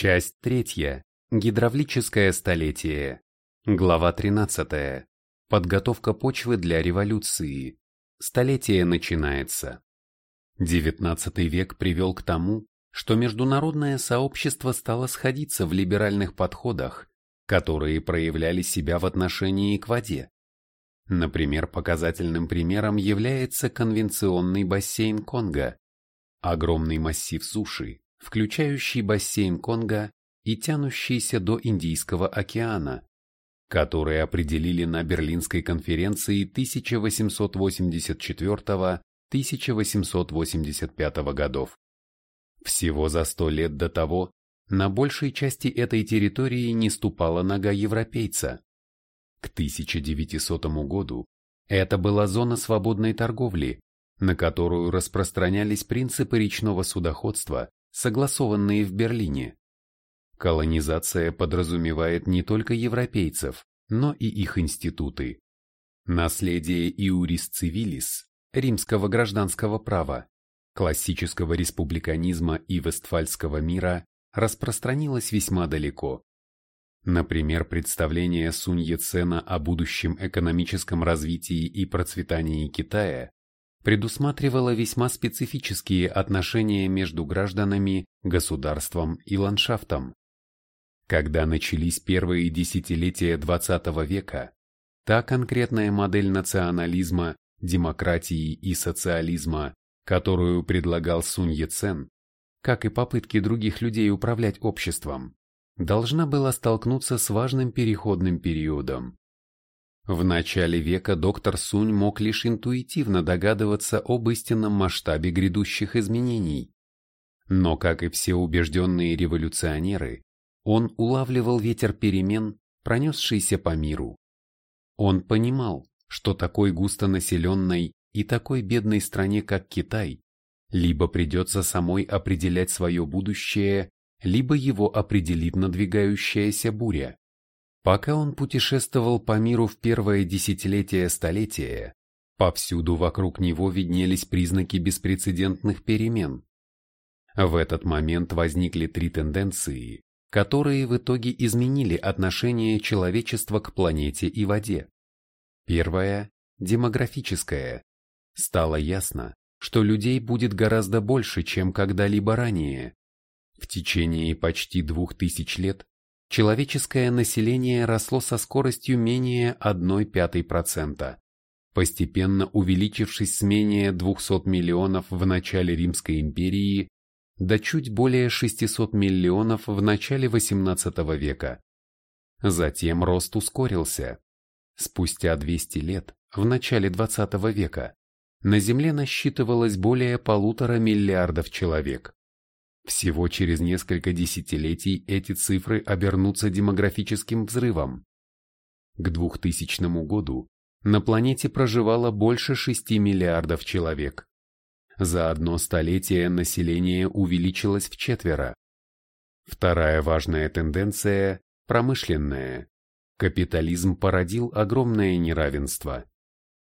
Часть третья. Гидравлическое столетие. Глава 13. Подготовка почвы для революции. Столетие начинается. XIX век привел к тому, что международное сообщество стало сходиться в либеральных подходах, которые проявляли себя в отношении к воде. Например, показательным примером является конвенционный бассейн Конго, огромный массив суши, включающий бассейн Конго и тянущийся до Индийского океана, которые определили на Берлинской конференции 1884-1885 годов. Всего за сто лет до того на большей части этой территории не ступала нога европейца. К 1900 году это была зона свободной торговли, на которую распространялись принципы речного судоходства, согласованные в Берлине. Колонизация подразумевает не только европейцев, но и их институты. Наследие Иурис Цивилис, римского гражданского права, классического республиканизма и вестфальского мира распространилось весьма далеко. Например, представление Сунь Яцена о будущем экономическом развитии и процветании Китая предусматривало весьма специфические отношения между гражданами, государством и ландшафтом. Когда начались первые десятилетия XX века, та конкретная модель национализма, демократии и социализма, которую предлагал Сунь Яцен, как и попытки других людей управлять обществом, должна была столкнуться с важным переходным периодом. В начале века доктор Сунь мог лишь интуитивно догадываться об истинном масштабе грядущих изменений. Но, как и все убежденные революционеры, он улавливал ветер перемен, пронесшийся по миру. Он понимал, что такой густонаселенной и такой бедной стране, как Китай, либо придется самой определять свое будущее, либо его определит надвигающаяся буря. Пока он путешествовал по миру в первое десятилетие столетия, повсюду вокруг него виднелись признаки беспрецедентных перемен. В этот момент возникли три тенденции, которые в итоге изменили отношение человечества к планете и воде. Первое – демографическое. Стало ясно, что людей будет гораздо больше, чем когда-либо ранее. В течение почти двух тысяч лет человеческое население росло со скоростью менее 1,5%, постепенно увеличившись с менее 200 миллионов в начале Римской империи до чуть более 600 миллионов в начале XVIII века. Затем рост ускорился. Спустя 200 лет, в начале XX века, на Земле насчитывалось более полутора миллиардов человек. Всего через несколько десятилетий эти цифры обернутся демографическим взрывом. К 2000 году на планете проживало больше 6 миллиардов человек. За одно столетие население увеличилось в четверо. Вторая важная тенденция – промышленная. Капитализм породил огромное неравенство.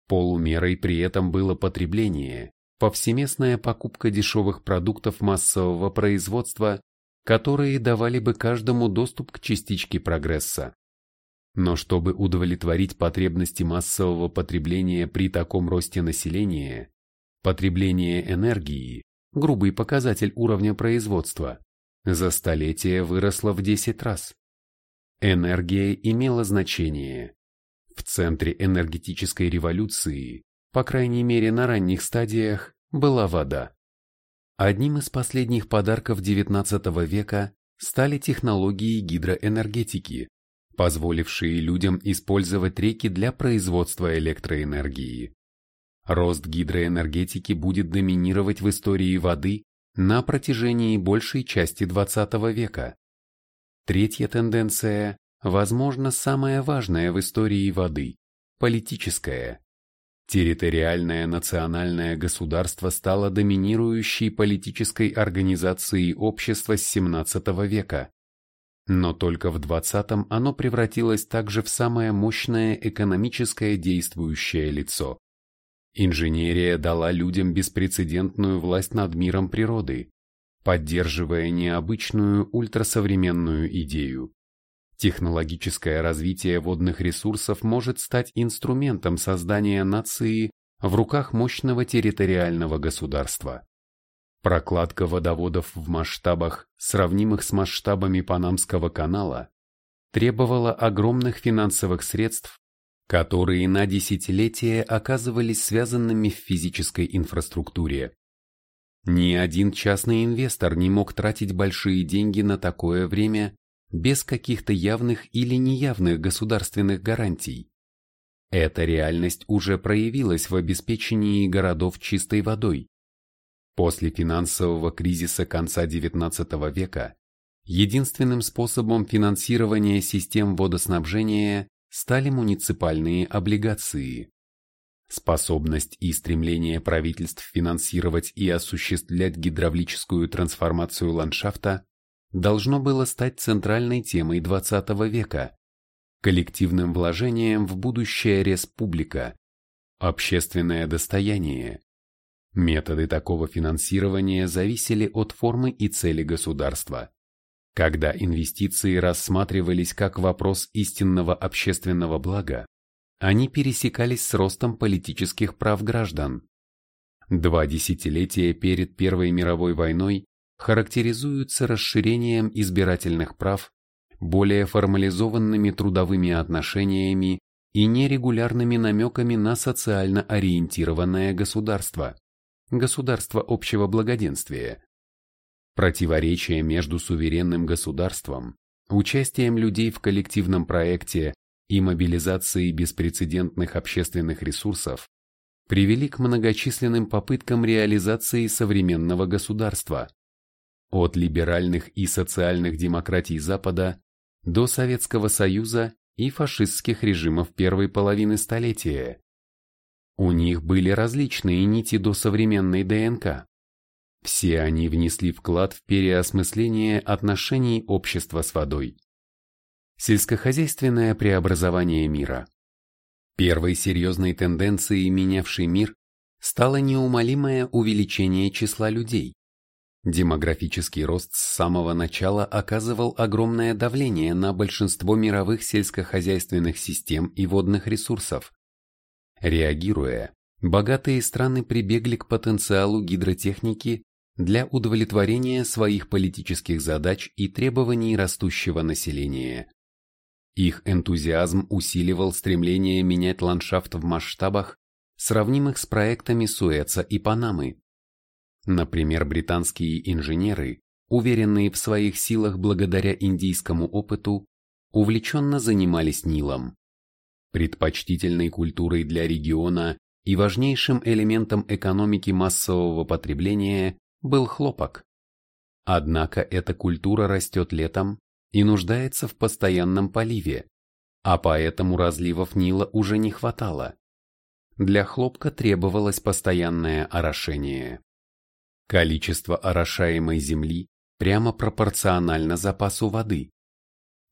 Полумерой при этом было потребление, повсеместная покупка дешевых продуктов массового производства, которые давали бы каждому доступ к частичке прогресса. Но чтобы удовлетворить потребности массового потребления при таком росте населения, Потребление энергии, грубый показатель уровня производства, за столетие выросло в 10 раз. Энергия имела значение. В центре энергетической революции, по крайней мере на ранних стадиях, была вода. Одним из последних подарков XIX века стали технологии гидроэнергетики, позволившие людям использовать реки для производства электроэнергии. Рост гидроэнергетики будет доминировать в истории воды на протяжении большей части XX века. Третья тенденция, возможно, самая важная в истории воды – политическая. Территориальное национальное государство стало доминирующей политической организацией общества с XVII века. Но только в XX оно превратилось также в самое мощное экономическое действующее лицо. Инженерия дала людям беспрецедентную власть над миром природы, поддерживая необычную ультрасовременную идею. Технологическое развитие водных ресурсов может стать инструментом создания нации в руках мощного территориального государства. Прокладка водоводов в масштабах, сравнимых с масштабами Панамского канала, требовала огромных финансовых средств, которые на десятилетия оказывались связанными в физической инфраструктуре. Ни один частный инвестор не мог тратить большие деньги на такое время без каких-то явных или неявных государственных гарантий. Эта реальность уже проявилась в обеспечении городов чистой водой. После финансового кризиса конца XIX века единственным способом финансирования систем водоснабжения стали муниципальные облигации. Способность и стремление правительств финансировать и осуществлять гидравлическую трансформацию ландшафта должно было стать центральной темой XX века, коллективным вложением в будущее республика, общественное достояние. Методы такого финансирования зависели от формы и цели государства. Когда инвестиции рассматривались как вопрос истинного общественного блага, они пересекались с ростом политических прав граждан. Два десятилетия перед Первой мировой войной характеризуются расширением избирательных прав, более формализованными трудовыми отношениями и нерегулярными намеками на социально ориентированное государство, государство общего благоденствия. Противоречие между суверенным государством, участием людей в коллективном проекте и мобилизацией беспрецедентных общественных ресурсов привели к многочисленным попыткам реализации современного государства, от либеральных и социальных демократий Запада до Советского Союза и фашистских режимов первой половины столетия. У них были различные нити до современной ДНК. Все они внесли вклад в переосмысление отношений общества с водой. Сельскохозяйственное преобразование мира. Первой серьезной тенденцией, менявшей мир, стало неумолимое увеличение числа людей, Демографический рост с самого начала оказывал огромное давление на большинство мировых сельскохозяйственных систем и водных ресурсов. Реагируя, богатые страны прибегли к потенциалу гидротехники для удовлетворения своих политических задач и требований растущего населения. Их энтузиазм усиливал стремление менять ландшафт в масштабах, сравнимых с проектами Суэца и Панамы. Например, британские инженеры, уверенные в своих силах благодаря индийскому опыту, увлеченно занимались Нилом. Предпочтительной культурой для региона и важнейшим элементом экономики массового потребления был хлопок. Однако эта культура растет летом и нуждается в постоянном поливе, а поэтому разливов Нила уже не хватало. Для хлопка требовалось постоянное орошение. Количество орошаемой земли прямо пропорционально запасу воды.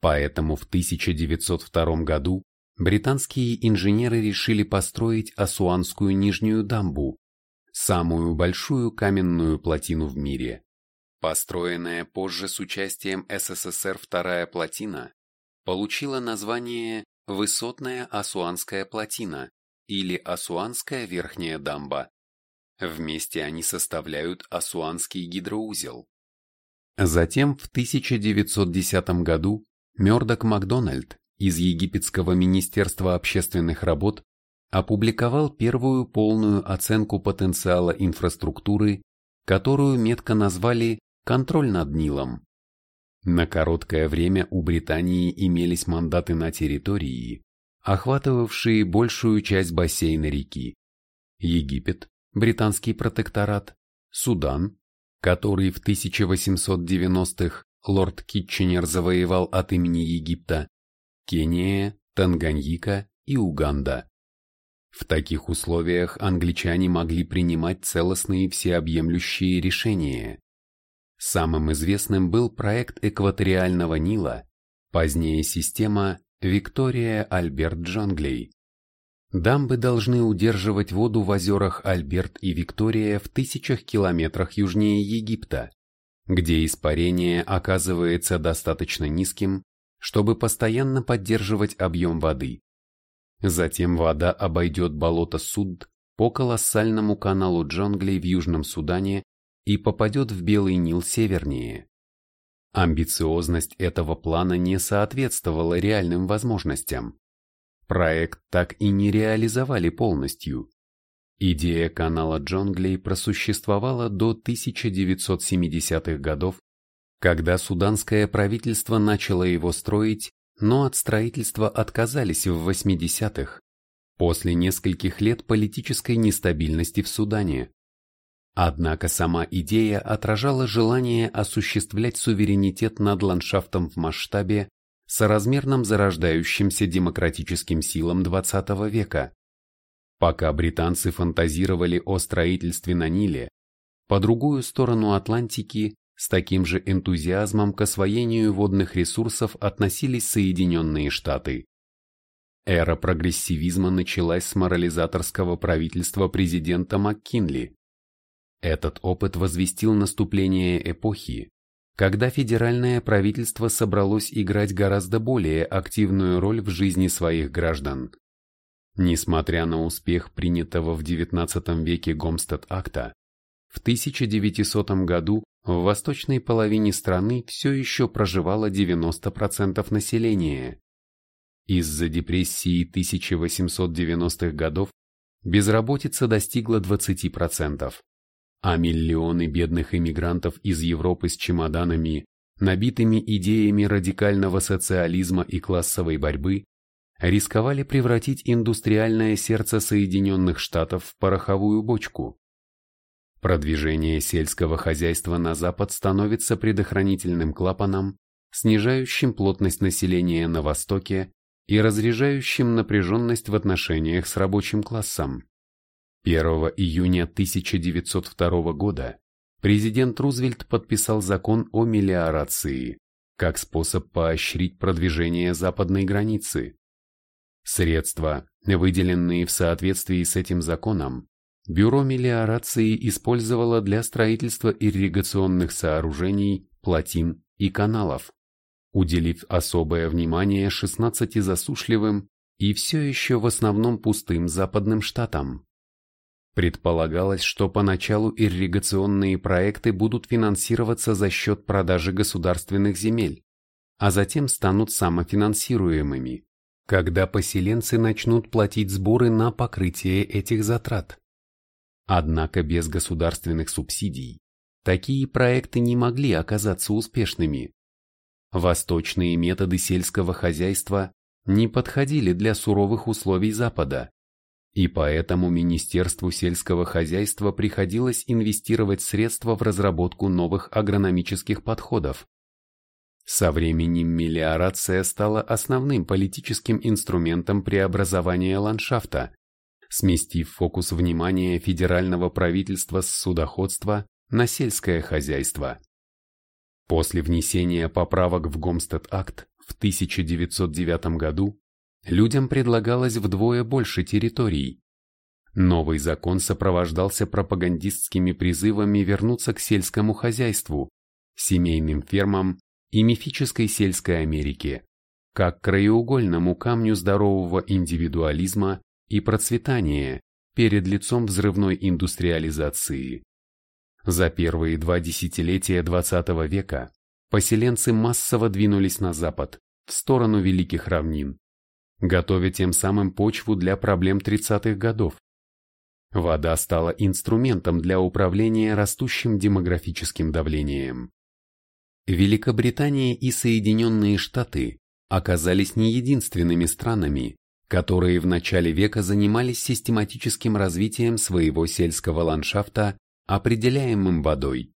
Поэтому в 1902 году британские инженеры решили построить Асуанскую нижнюю дамбу, самую большую каменную плотину в мире. Построенная позже с участием СССР вторая плотина получила название Высотная Асуанская плотина или Асуанская верхняя дамба. Вместе они составляют Асуанский гидроузел. Затем в 1910 году Мёрдок Макдональд из Египетского министерства общественных работ опубликовал первую полную оценку потенциала инфраструктуры, которую метко назвали «контроль над Нилом». На короткое время у Британии имелись мандаты на территории, охватывавшие большую часть бассейна реки. Египет, британский протекторат, Судан, который в 1890-х лорд Китченер завоевал от имени Египта, Кения, Танганьика и Уганда. В таких условиях англичане могли принимать целостные всеобъемлющие решения. Самым известным был проект экваториального Нила, позднее система Виктория Альберт Джанглей, Дамбы должны удерживать воду в озерах Альберт и Виктория в тысячах километрах южнее Египта, где испарение оказывается достаточно низким, чтобы постоянно поддерживать объем воды. Затем вода обойдет болото Суд по колоссальному каналу джунглей в Южном Судане и попадет в Белый Нил севернее. Амбициозность этого плана не соответствовала реальным возможностям. Проект так и не реализовали полностью. Идея канала джунглей просуществовала до 1970-х годов, когда суданское правительство начало его строить, но от строительства отказались в 80-х, после нескольких лет политической нестабильности в Судане. Однако сама идея отражала желание осуществлять суверенитет над ландшафтом в масштабе, соразмерном зарождающимся демократическим силам XX века. Пока британцы фантазировали о строительстве на Ниле, по другую сторону Атлантики с таким же энтузиазмом к освоению водных ресурсов относились Соединенные Штаты. Эра прогрессивизма началась с морализаторского правительства президента МакКинли. Этот опыт возвестил наступление эпохи, когда федеральное правительство собралось играть гораздо более активную роль в жизни своих граждан. Несмотря на успех принятого в XIX веке Гомстед-акта, в 1900 году в восточной половине страны все еще проживало 90% населения. Из-за депрессии 1890-х годов безработица достигла 20%, а миллионы бедных иммигрантов из Европы с чемоданами, набитыми идеями радикального социализма и классовой борьбы, рисковали превратить индустриальное сердце Соединенных Штатов в пороховую бочку. Продвижение сельского хозяйства на запад становится предохранительным клапаном, снижающим плотность населения на востоке и разряжающим напряженность в отношениях с рабочим классом. 1 июня 1902 года президент Рузвельт подписал закон о мелиорации как способ поощрить продвижение западной границы. Средства, выделенные в соответствии с этим законом, Бюро мелиорации использовало для строительства ирригационных сооружений, плотин и каналов, уделив особое внимание 16 засушливым и все еще в основном пустым западным штатам. Предполагалось, что поначалу ирригационные проекты будут финансироваться за счет продажи государственных земель, а затем станут самофинансируемыми, когда поселенцы начнут платить сборы на покрытие этих затрат. Однако без государственных субсидий такие проекты не могли оказаться успешными. Восточные методы сельского хозяйства не подходили для суровых условий Запада, и поэтому Министерству сельского хозяйства приходилось инвестировать средства в разработку новых агрономических подходов. Со временем мелиорация стала основным политическим инструментом преобразования ландшафта, сместив фокус внимания федерального правительства с судоходства на сельское хозяйство. После внесения поправок в Гомстед-акт в 1909 году людям предлагалось вдвое больше территорий. Новый закон сопровождался пропагандистскими призывами вернуться к сельскому хозяйству, семейным фермам и мифической сельской Америке, как краеугольному камню здорового индивидуализма и процветания перед лицом взрывной индустриализации. За первые два десятилетия XX века поселенцы массово двинулись на запад, в сторону Великих равнин, готовя тем самым почву для проблем 30-х годов. Вода стала инструментом для управления растущим демографическим давлением. Великобритания и Соединенные Штаты оказались не единственными странами, которые в начале века занимались систематическим развитием своего сельского ландшафта, определяемым водой.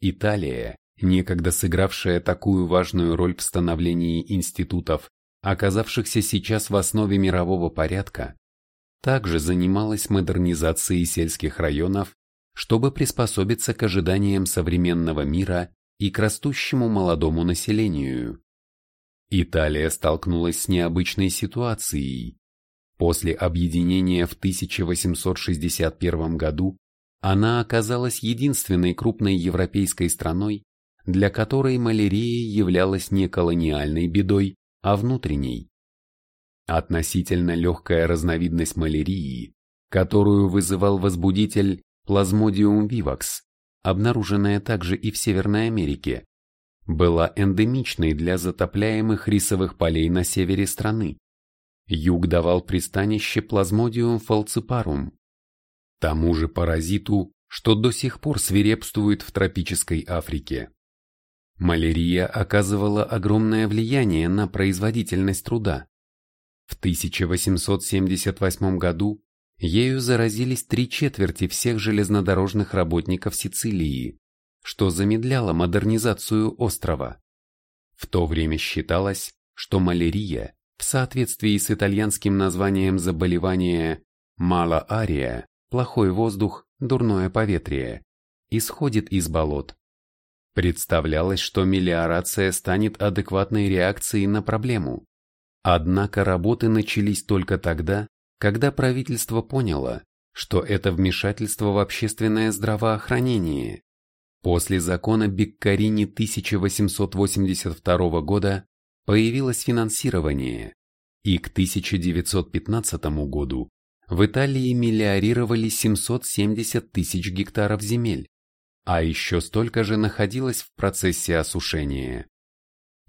Италия, некогда сыгравшая такую важную роль в становлении институтов, оказавшихся сейчас в основе мирового порядка, также занималась модернизацией сельских районов, чтобы приспособиться к ожиданиям современного мира и к растущему молодому населению. Италия столкнулась с необычной ситуацией. После объединения в 1861 году она оказалась единственной крупной европейской страной, для которой малярия являлась не колониальной бедой, а внутренней. Относительно легкая разновидность малярии, которую вызывал возбудитель Plasmodium vivax, обнаруженная также и в Северной Америке, была эндемичной для затопляемых рисовых полей на севере страны. Юг давал пристанище Plasmodium falciparum, тому же паразиту, что до сих пор свирепствует в тропической Африке. Малярия оказывала огромное влияние на производительность труда. В 1878 году ею заразились три четверти всех железнодорожных работников Сицилии, что замедляло модернизацию острова. В то время считалось, что малярия, в соответствии с итальянским названием заболевания малаария, плохой воздух, дурное поветрие, исходит из болот. Представлялось, что мелиорация станет адекватной реакцией на проблему. Однако работы начались только тогда, когда правительство поняло, что это вмешательство в общественное здравоохранение. После закона Беккарини 1882 года появилось финансирование, и к 1915 году в Италии мелиорировали 770 тысяч гектаров земель, а еще столько же находилось в процессе осушения.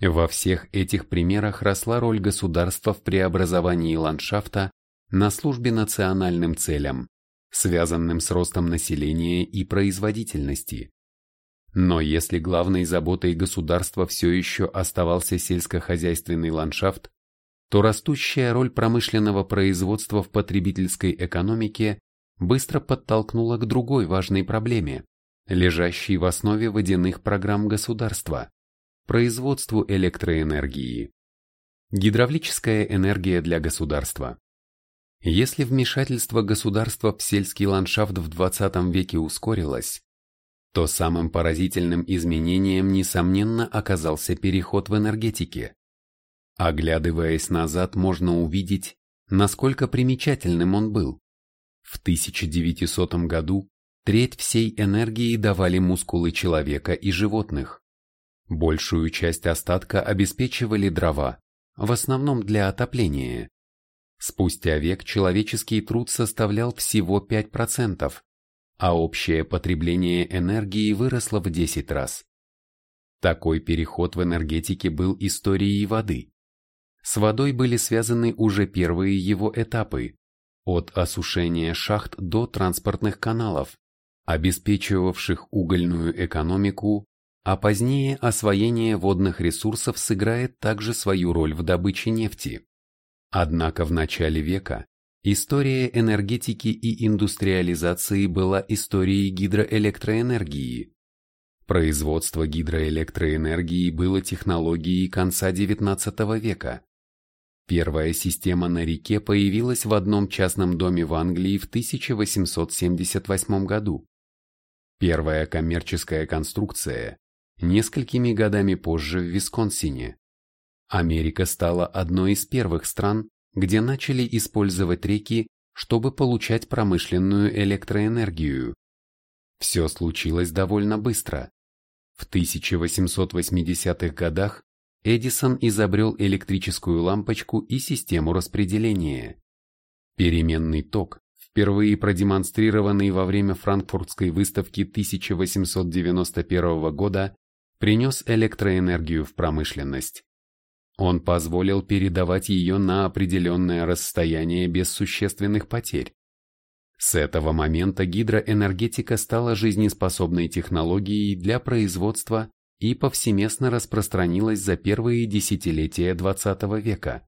Во всех этих примерах росла роль государства в преобразовании ландшафта на службе национальным целям, связанным с ростом населения и производительности. Но если главной заботой государства все еще оставался сельскохозяйственный ландшафт, то растущая роль промышленного производства в потребительской экономике быстро подтолкнула к другой важной проблеме, лежащей в основе водяных программ государства – производству электроэнергии. Гидравлическая энергия для государства. Если вмешательство государства в сельский ландшафт в 20 веке ускорилось, то самым поразительным изменением, несомненно, оказался переход в энергетике. Оглядываясь назад, можно увидеть, насколько примечательным он был. В 1900 году треть всей энергии давали мускулы человека и животных. Большую часть остатка обеспечивали дрова, в основном для отопления. Спустя век человеческий труд составлял всего 5%, а общее потребление энергии выросло в 10 раз. Такой переход в энергетике был историей воды. С водой были связаны уже первые его этапы, от осушения шахт до транспортных каналов, обеспечивавших угольную экономику, а позднее освоение водных ресурсов сыграет также свою роль в добыче нефти. Однако в начале века история энергетики и индустриализации была историей гидроэлектроэнергии. Производство гидроэлектроэнергии было технологией конца XIX века. Первая система на реке появилась в одном частном доме в Англии в 1878 году. Первая коммерческая конструкция несколькими годами позже в Висконсине. Америка стала одной из первых стран, где начали использовать реки, чтобы получать промышленную электроэнергию. Все случилось довольно быстро. В 1880-х годах Эдисон изобрел электрическую лампочку и систему распределения. Переменный ток, впервые продемонстрированный во время Франкфуртской выставки 1891 года, принес электроэнергию в промышленность. Он позволил передавать ее на определенное расстояние без существенных потерь. С этого момента гидроэнергетика стала жизнеспособной технологией для производства и повсеместно распространилась за первые десятилетия XX века.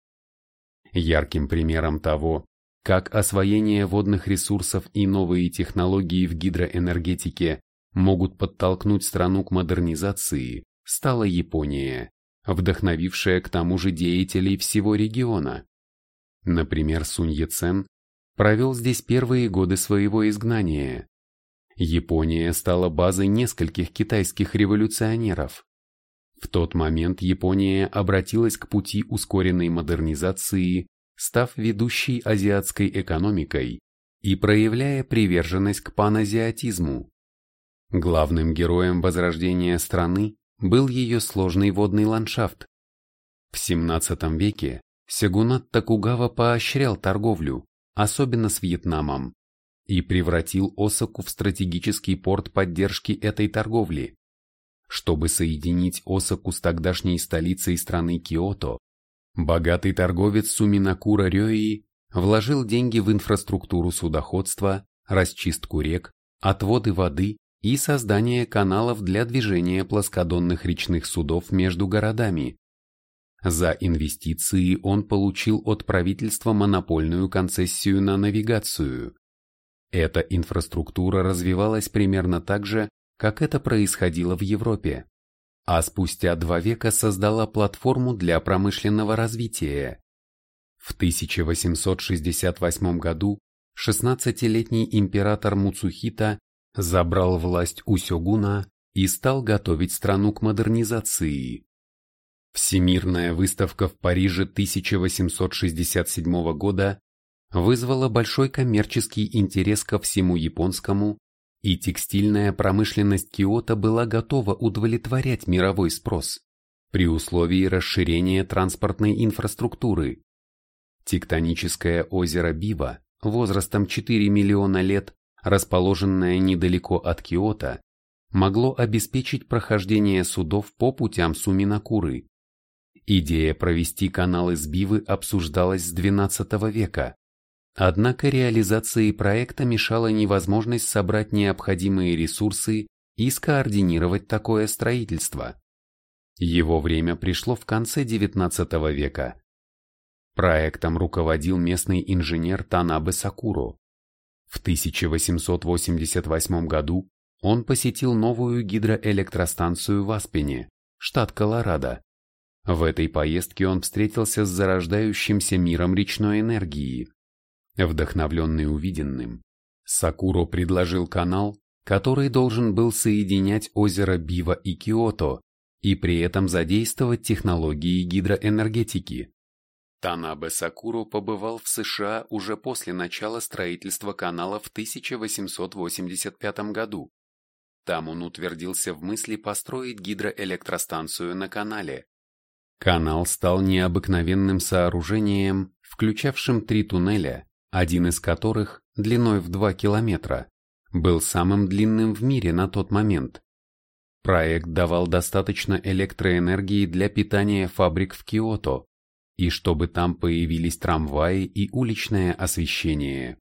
Ярким примером того, как освоение водных ресурсов и новые технологии в гидроэнергетике могут подтолкнуть страну к модернизации, стала Япония, вдохновившая к тому же деятелей всего региона. Например, Сунь Яцен провел здесь первые годы своего изгнания, Япония стала базой нескольких китайских революционеров. В тот момент Япония обратилась к пути ускоренной модернизации, став ведущей азиатской экономикой и проявляя приверженность к паназиатизму. Главным героем возрождения страны был ее сложный водный ландшафт. В XVII веке Сягунат Такугава поощрял торговлю, особенно с Вьетнамом, и превратил Осаку в стратегический порт поддержки этой торговли. Чтобы соединить Осаку с тогдашней столицей страны Киото, богатый торговец Суминакура Рёи вложил деньги в инфраструктуру судоходства, расчистку рек, отводы воды и создание каналов для движения плоскодонных речных судов между городами. За инвестиции он получил от правительства монопольную концессию на навигацию. Эта инфраструктура развивалась примерно так же, как это происходило в Европе, а спустя два века создала платформу для промышленного развития. В 1868 году 16-летний император Муцухита забрал власть у сёгуна и стал готовить страну к модернизации. Всемирная выставка в Париже 1867 года вызвала большой коммерческий интерес ко всему японскому, и текстильная промышленность Киото была готова удовлетворять мировой спрос при условии расширения транспортной инфраструктуры. Тектоническое озеро Бива возрастом 4 миллиона лет, расположенное недалеко от Киото, могло обеспечить прохождение судов по путям Суминакуры. Идея провести канал из Бивы обсуждалась с XII века. Однако реализации проекта мешала невозможность собрать необходимые ресурсы и скоординировать такое строительство. Его время пришло в конце XIX века, Проектом руководил местный инженер Танабе Сакуро. В 1888 году он посетил новую гидроэлектростанцию в Аспене, штат Колорадо. В этой поездке он встретился с зарождающимся миром речной энергии. Вдохновленный увиденным, Сакуро предложил канал, который должен был соединять озеро Бива и Киото и при этом задействовать технологии гидроэнергетики. Танабе Сакуро побывал в США уже после начала строительства канала в 1885 году. Там он утвердился в мысли построить гидроэлектростанцию на канале. Канал стал необыкновенным сооружением, включавшим три туннеля, один из которых, длиной в 2 километра, был самым длинным в мире на тот момент. Проект давал достаточно электроэнергии для питания фабрик в Киото, и чтобы там появились трамваи и уличное освещение.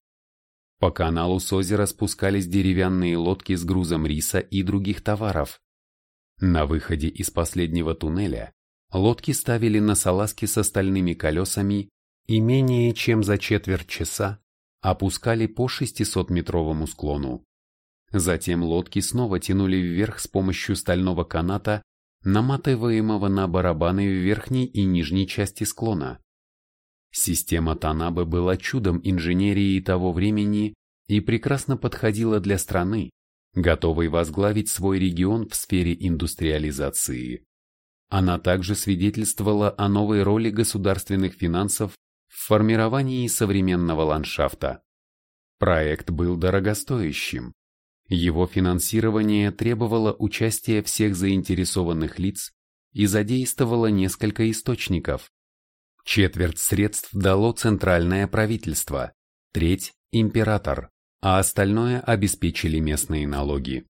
По каналу с озера спускались деревянные лодки с грузом риса и других товаров. На выходе из последнего туннеля лодки ставили на салазки с остальными колесами и менее чем за четверть часа опускали по 600-метровому склону. Затем лодки снова тянули вверх с помощью стального каната наматываемого на барабаны в верхней и нижней части склона. Система Танабе была чудом инженерии того времени и прекрасно подходила для страны, готовой возглавить свой регион в сфере индустриализации. Она также свидетельствовала о новой роли государственных финансов в формировании современного ландшафта. Проект был дорогостоящим, его финансирование требовало участия всех заинтересованных лиц и задействовало несколько источников. Четверть средств дало центральное правительство, треть – император, а остальное обеспечили местные налоги.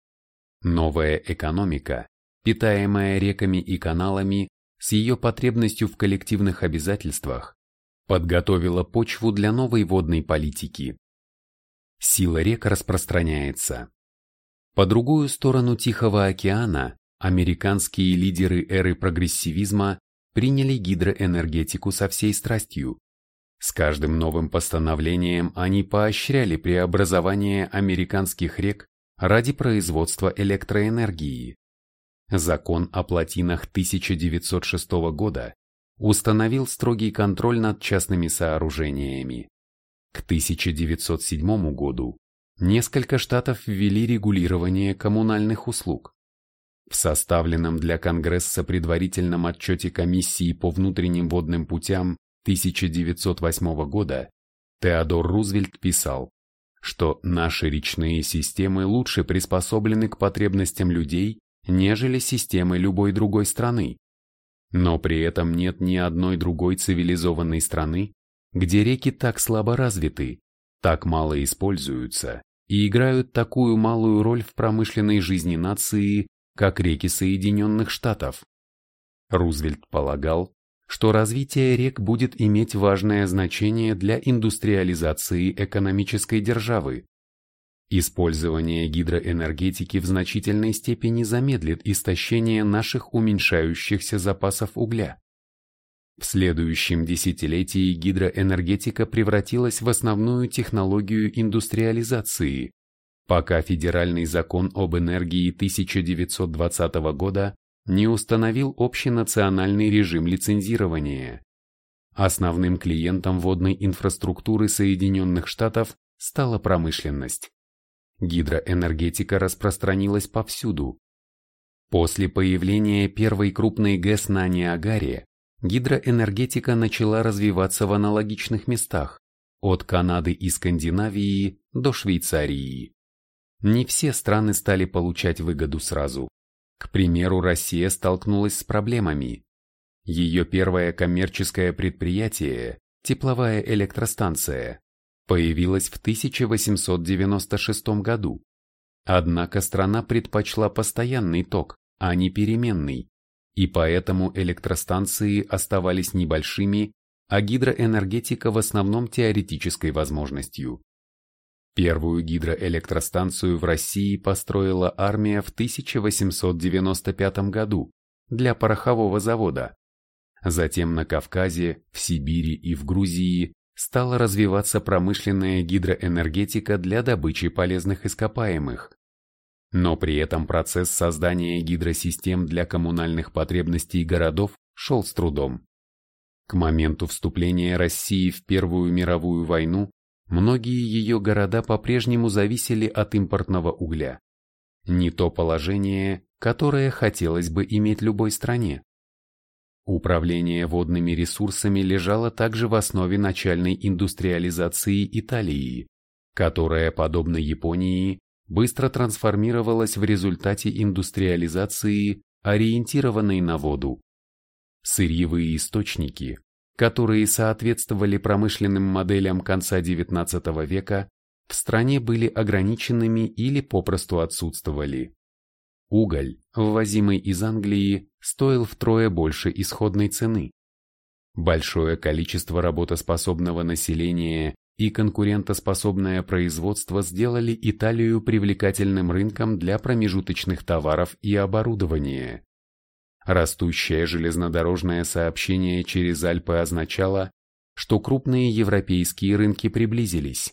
Новая экономика, питаемая реками и каналами, с ее потребностью в коллективных обязательствах, подготовила почву для новой водной политики. Сила рек распространяется. По другую сторону Тихого океана американские лидеры эры прогрессивизма приняли гидроэнергетику со всей страстью. С каждым новым постановлением они поощряли преобразование американских рек ради производства электроэнергии. Закон о плотинах 1906 года установил строгий контроль над частными сооружениями. К 1907 году несколько штатов ввели регулирование коммунальных услуг. В составленном для Конгресса предварительном отчете Комиссии по внутренним водным путям 1908 года Теодор Рузвельт писал, что наши речные системы лучше приспособлены к потребностям людей, нежели системы любой другой страны. Но при этом нет ни одной другой цивилизованной страны, где реки так слабо развиты, так мало используются и играют такую малую роль в промышленной жизни нации, как реки Соединенных Штатов. Рузвельт полагал, что развитие рек будет иметь важное значение для индустриализации экономической державы. Использование гидроэнергетики в значительной степени замедлит истощение наших уменьшающихся запасов угля. В следующем десятилетии гидроэнергетика превратилась в основную технологию индустриализации, пока Федеральный закон об энергии 1920 года не установил общенациональный режим лицензирования. Основным клиентом водной инфраструктуры Соединенных Штатов стала промышленность. Гидроэнергетика распространилась повсюду. После появления первой крупной ГЭС на Ниагаре, гидроэнергетика начала развиваться в аналогичных местах, от Канады и Скандинавии до Швейцарии. Не все страны стали получать выгоду сразу. К примеру, Россия столкнулась с проблемами. Ее первое коммерческое предприятие, тепловая электростанция, появилось в 1896 году. Однако страна предпочла постоянный ток, а не переменный, и поэтому электростанции оставались небольшими, а гидроэнергетика в основном теоретической возможностью. Первую гидроэлектростанцию в России построила армия в 1895 году для порохового завода. Затем на Кавказе, в Сибири и в Грузии стала развиваться промышленная гидроэнергетика для добычи полезных ископаемых. Но при этом процесс создания гидросистем для коммунальных потребностей городов шел с трудом. К моменту вступления России в Первую мировую войну многие ее города по-прежнему зависели от импортного угля. Не то положение, которое хотелось бы иметь любой стране. Управление водными ресурсами лежало также в основе начальной индустриализации Италии, которая, подобно Японии, быстро трансформировалась в результате индустриализации, ориентированной на воду. Сырьевые источники, которые соответствовали промышленным моделям конца XIX века, в стране были ограниченными или попросту отсутствовали. Уголь, ввозимый из Англии, стоил втрое больше исходной цены. Большое количество работоспособного населения и конкурентоспособное производство сделали Италию привлекательным рынком для промежуточных товаров и оборудования. Растущее железнодорожное сообщение через Альпы означало, что крупные европейские рынки приблизились.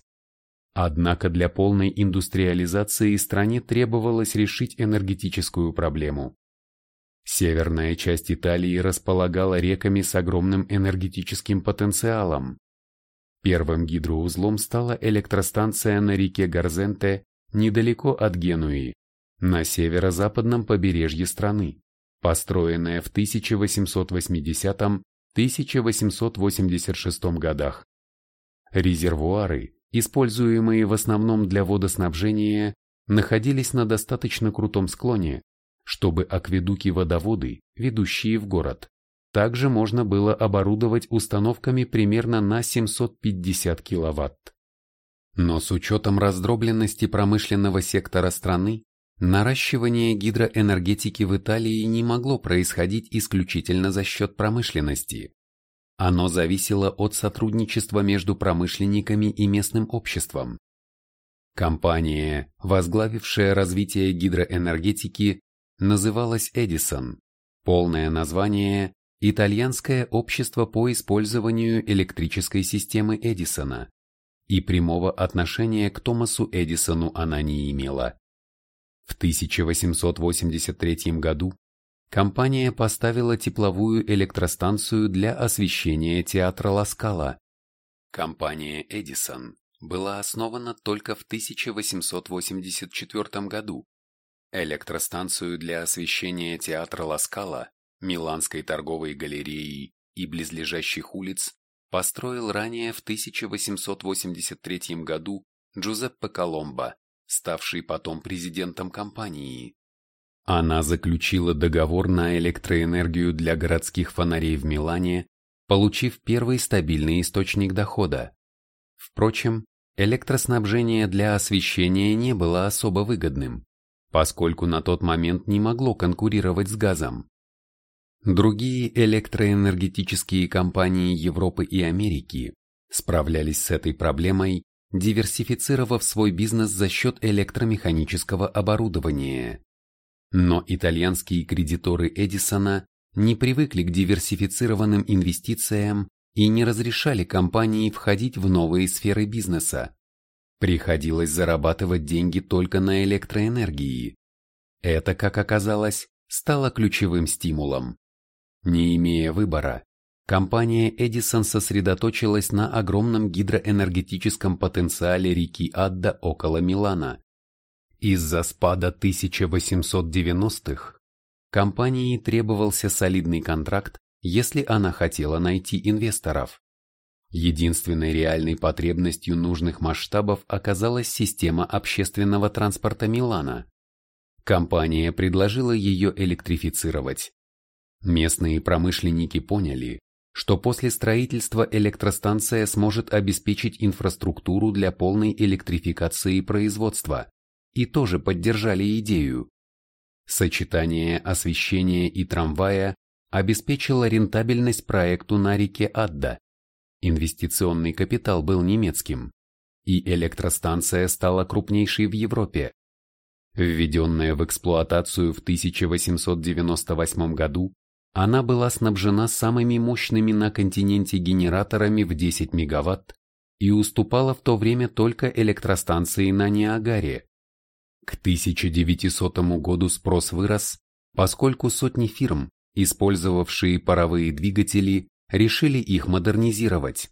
Однако для полной индустриализации стране требовалось решить энергетическую проблему. Северная часть Италии располагала реками с огромным энергетическим потенциалом, Первым гидроузлом стала электростанция на реке Гарзенте недалеко от Генуи, на северо-западном побережье страны, построенная в 1880-1886 годах. Резервуары, используемые в основном для водоснабжения, находились на достаточно крутом склоне, чтобы акведуки-водоводы, ведущие в город, также можно было оборудовать установками примерно на 750 кВт. Но с учетом раздробленности промышленного сектора страны, наращивание гидроэнергетики в Италии не могло происходить исключительно за счет промышленности. Оно зависело от сотрудничества между промышленниками и местным обществом. Компания, возглавившая развитие гидроэнергетики, называлась Эдисон. Полное название Итальянское общество по использованию электрической системы Эдисона, и прямого отношения к Томасу Эдисону она не имела. В 1883 году компания поставила тепловую электростанцию для освещения театра Ласкала. Компания Эдисон была основана только в 1884 году. Электростанцию для освещения театра Ласкала Миланской торговой галереи и близлежащих улиц построил ранее в 1883 году Джузеппе Коломбо, ставший потом президентом компании. Она заключила договор на электроэнергию для городских фонарей в Милане, получив первый стабильный источник дохода. Впрочем, электроснабжение для освещения не было особо выгодным, поскольку на тот момент не могло конкурировать с газом. Другие электроэнергетические компании Европы и Америки справлялись с этой проблемой, диверсифицировав свой бизнес за счет электромеханического оборудования. Но итальянские кредиторы Эдисона не привыкли к диверсифицированным инвестициям и не разрешали компании входить в новые сферы бизнеса. Приходилось зарабатывать деньги только на электроэнергии. Это, как оказалось, стало ключевым стимулом. Не имея выбора, компания Эдисон сосредоточилась на огромном гидроэнергетическом потенциале реки Адда около Милана. Из-за спада 1890-х компании требовался солидный контракт, если она хотела найти инвесторов. Единственной реальной потребностью нужных масштабов оказалась система общественного транспорта Милана. Компания предложила ее электрифицировать. Местные промышленники поняли, что после строительства электростанция сможет обеспечить инфраструктуру для полной электрификации производства и тоже поддержали идею. Сочетание освещения и трамвая обеспечило рентабельность проекту на реке Адда. Инвестиционный капитал был немецким, и электростанция стала крупнейшей в Европе. Введенная в эксплуатацию в 1898 году, она была снабжена самыми мощными на континенте генераторами в 10 мегаватт и уступала в то время только электростанции на Ниагаре. К 1900 году спрос вырос, поскольку сотни фирм, использовавшие паровые двигатели, решили их модернизировать.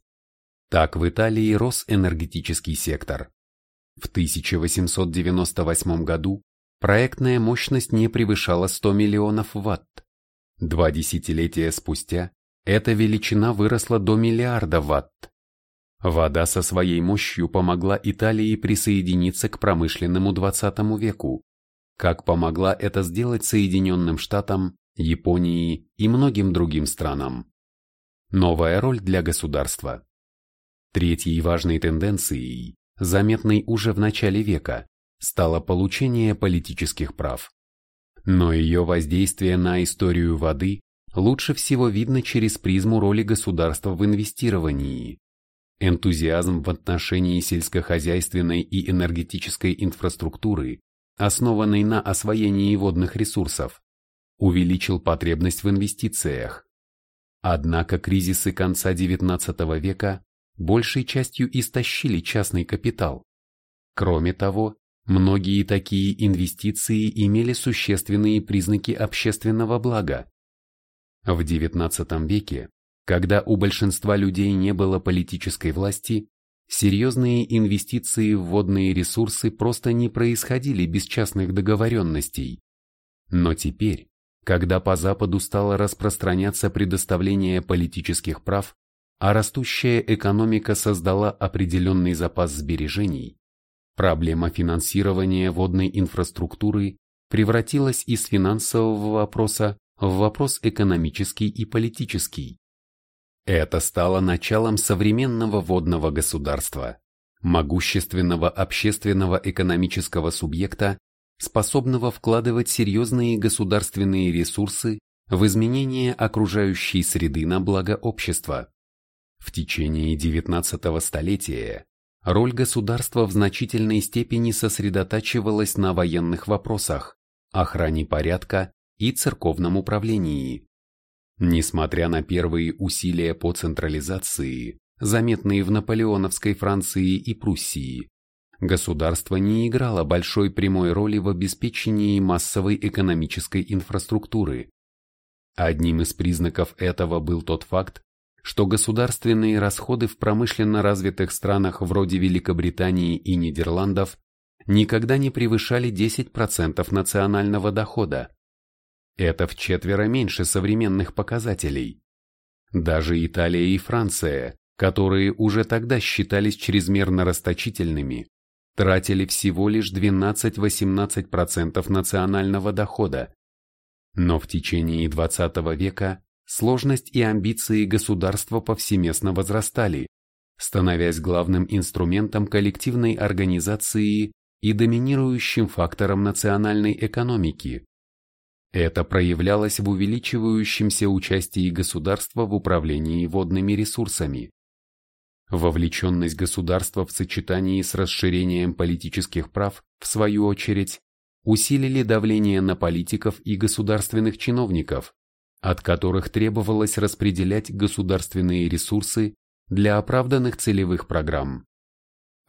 Так в Италии рос энергетический сектор. В 1898 году проектная мощность не превышала 100 миллионов ватт. Два десятилетия спустя эта величина выросла до миллиарда ватт. Вода со своей мощью помогла Италии присоединиться к промышленному 20 веку, как помогла это сделать Соединенным Штатам, Японии и многим другим странам. Новая роль для государства. Третьей важной тенденцией, заметной уже в начале века, стало получение политических прав. Но ее воздействие на историю воды лучше всего видно через призму роли государства в инвестировании. Энтузиазм в отношении сельскохозяйственной и энергетической инфраструктуры, основанной на освоении водных ресурсов, увеличил потребность в инвестициях. Однако кризисы конца XIX века большей частью истощили частный капитал. Кроме того, многие такие инвестиции имели существенные признаки общественного блага. В XIX веке когда у большинства людей не было политической власти, серьезные инвестиции в водные ресурсы просто не происходили без частных договоренностей. Но теперь, когда по Западу стало распространяться предоставление политических прав, а растущая экономика создала определенный запас сбережений, проблема финансирования водной инфраструктуры превратилась из финансового вопроса в вопрос экономический и политический. Это стало началом современного водного государства, могущественного общественного экономического субъекта, способного вкладывать серьезные государственные ресурсы в изменение окружающей среды на благо общества. В течение XIX столетия роль государства в значительной степени сосредотачивалась на военных вопросах, охране порядка и церковном управлении. Несмотря на первые усилия по централизации, заметные в наполеоновской Франции и Пруссии, государство не играло большой прямой роли в обеспечении массовой экономической инфраструктуры. Одним из признаков этого был тот факт, что государственные расходы в промышленно развитых странах вроде Великобритании и Нидерландов никогда не превышали 10% национального дохода. Это в четверо меньше современных показателей. Даже Италия и Франция, которые уже тогда считались чрезмерно расточительными, тратили всего лишь 12-18% национального дохода. Но в течение XX века сложность и амбиции государства повсеместно возрастали, становясь главным инструментом коллективной организации и доминирующим фактором национальной экономики. Это проявлялось в увеличивающемся участии государства в управлении водными ресурсами. Вовлеченность государства в сочетании с расширением политических прав, в свою очередь, усилили давление на политиков и государственных чиновников, от которых требовалось распределять государственные ресурсы для оправданных целевых программ.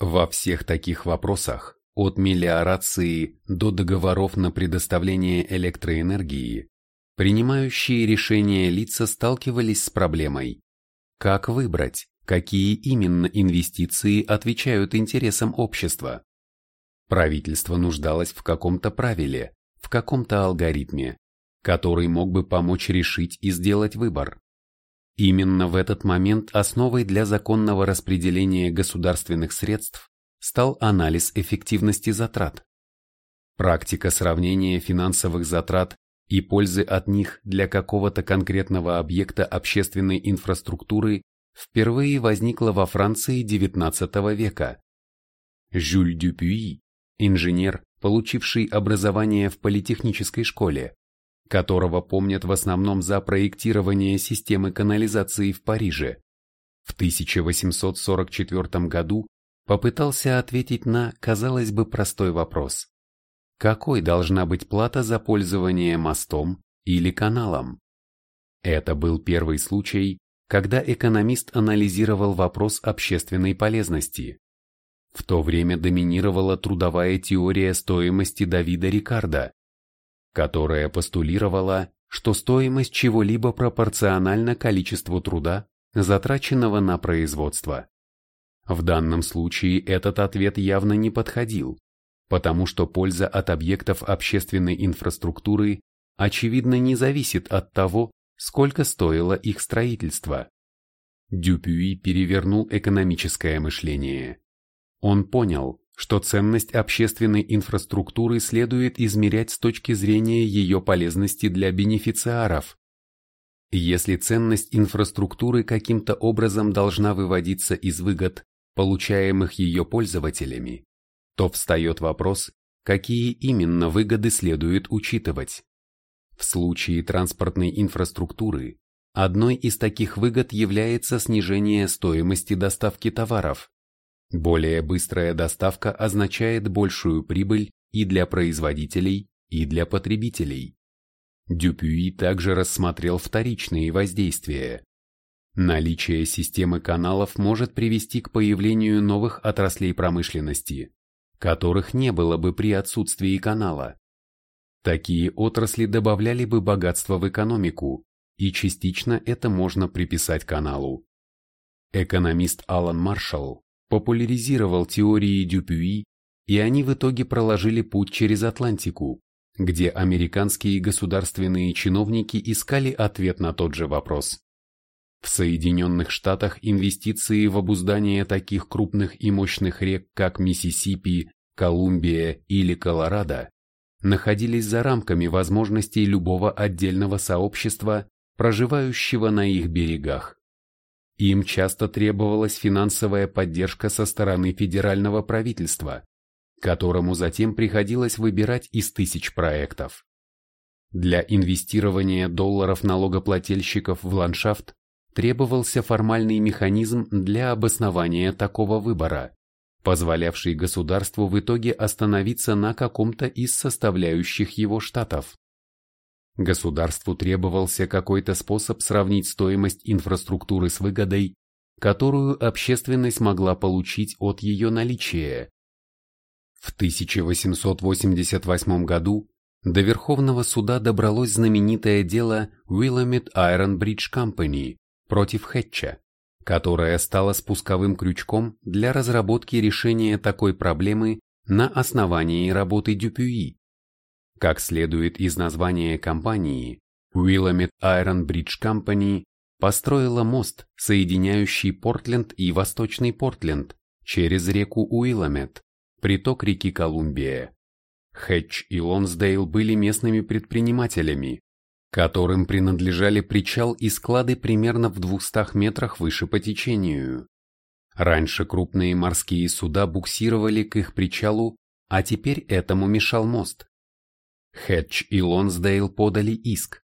Во всех таких вопросах, от мелиорации до договоров на предоставление электроэнергии, принимающие решения лица сталкивались с проблемой, как выбрать, какие именно инвестиции отвечают интересам общества. Правительство нуждалось в каком-то правиле, в каком-то алгоритме, который мог бы помочь решить и сделать выбор. Именно в этот момент основой для законного распределения государственных средств стал анализ эффективности затрат. Практика сравнения финансовых затрат и пользы от них для какого-то конкретного объекта общественной инфраструктуры впервые возникла во Франции XIX века. Жюль Дюпюи, инженер, получивший образование в политехнической школе, которого помнят в основном за проектирование системы канализации в Париже, в 1844 году попытался ответить на, казалось бы, простой вопрос. Какой должна быть плата за пользование мостом или каналом? Это был первый случай, когда экономист анализировал вопрос общественной полезности. В то время доминировала трудовая теория стоимости Давида Рикардо, которая постулировала, что стоимость чего-либо пропорциональна количеству труда, затраченного на производство. В данном случае этот ответ явно не подходил, потому что польза от объектов общественной инфраструктуры очевидно не зависит от того, сколько стоило их строительство. Дюпюи перевернул экономическое мышление. Он понял, что ценность общественной инфраструктуры следует измерять с точки зрения ее полезности для бенефициаров. Если ценность инфраструктуры каким-то образом должна выводиться из выгод, получаемых ее пользователями, то встает вопрос, какие именно выгоды следует учитывать. В случае транспортной инфраструктуры одной из таких выгод является снижение стоимости доставки товаров. Более быстрая доставка означает большую прибыль и для производителей, и для потребителей. Дюпюи также рассмотрел вторичные воздействия. Наличие системы каналов может привести к появлению новых отраслей промышленности, которых не было бы при отсутствии канала. Такие отрасли добавляли бы богатство в экономику, и частично это можно приписать каналу. Экономист Алан Маршалл популяризировал теории Дюпюи, и они в итоге проложили путь через Атлантику, где американские государственные чиновники искали ответ на тот же вопрос. В Соединенных Штатах инвестиции в обуздание таких крупных и мощных рек, как Миссисипи, Колумбия или Колорадо, находились за рамками возможностей любого отдельного сообщества, проживающего на их берегах. Им часто требовалась финансовая поддержка со стороны федерального правительства, которому затем приходилось выбирать из тысяч проектов. Для инвестирования долларов налогоплательщиков в ландшафт требовался формальный механизм для обоснования такого выбора, позволявший государству в итоге остановиться на каком-то из составляющих его штатов. Государству требовался какой-то способ сравнить стоимость инфраструктуры с выгодой, которую общественность могла получить от ее наличия. В 1888 году до Верховного суда добралось знаменитое дело Willamette Iron Bridge Company против Хэтча, которое стало спусковым крючком для разработки решения такой проблемы на основании работы Дюпюи. Как следует из названия компании, Willamette Iron Bridge Company построила мост, соединяющий Портленд и Восточный Портленд через реку Уилламет, приток реки Колумбия. Хэтч и Лонсдейл были местными предпринимателями, которым принадлежали причал и склады примерно в 200 метрах выше по течению. Раньше крупные морские суда буксировали к их причалу, а теперь этому мешал мост. Хэтч и Лонсдейл подали иск.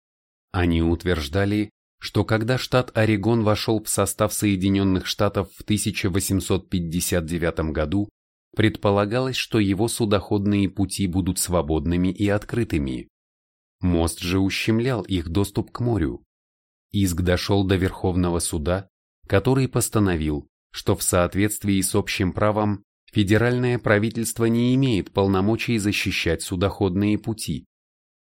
Они утверждали, что когда штат Орегон вошел в состав Соединенных Штатов в 1859 году, предполагалось, что его судоходные пути будут свободными и открытыми. Мост же ущемлял их доступ к морю. Иск дошел до Верховного суда, который постановил, что в соответствии с общим правом федеральное правительство не имеет полномочий защищать судоходные пути.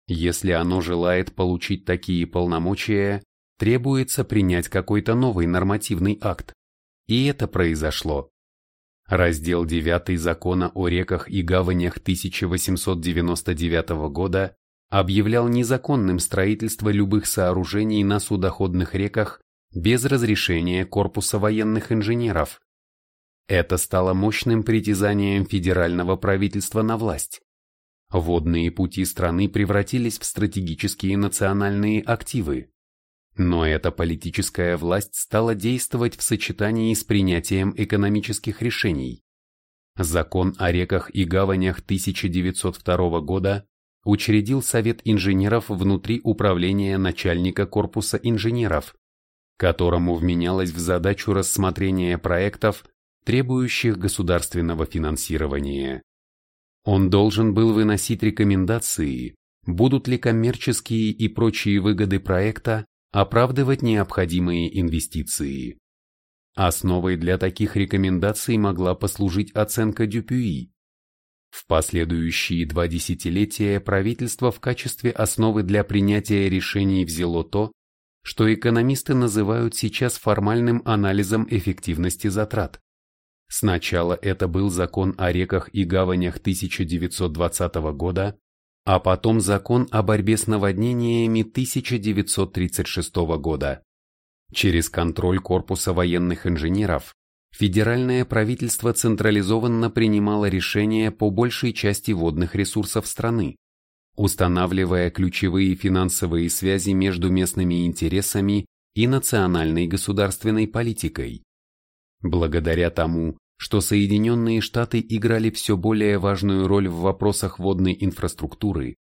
Если оно желает получить такие полномочия, требуется принять какой-то новый нормативный акт. И это произошло. Раздел 9 Закона о реках и гаванях 1899 года объявлял незаконным строительство любых сооружений на судоходных реках без разрешения Корпуса военных инженеров. Это стало мощным притязанием федерального правительства на власть. Водные пути страны превратились в стратегические национальные активы. Но эта политическая власть стала действовать в сочетании с принятием экономических решений. Закон о реках и гаванях 1902 года учредил Совет инженеров внутри управления начальника корпуса инженеров, которому вменялось в задачу рассмотрения проектов, требующих государственного финансирования. Он должен был выносить рекомендации, будут ли коммерческие и прочие выгоды проекта оправдывать необходимые инвестиции. Основой для таких рекомендаций могла послужить оценка Дюпюи, в последующие два десятилетия правительство в качестве основы для принятия решений взяло то, что экономисты называют сейчас формальным анализом эффективности затрат. Сначала это был закон о реках и гаванях 1920 года, а потом закон о борьбе с наводнениями 1936 года. Через контроль Корпуса военных инженеров федеральное правительство централизованно принимало решения по большей части водных ресурсов страны, устанавливая ключевые финансовые связи между местными интересами и национальной государственной политикой. Благодаря тому, что Соединенные Штаты играли все более важную роль в вопросах водной инфраструктуры,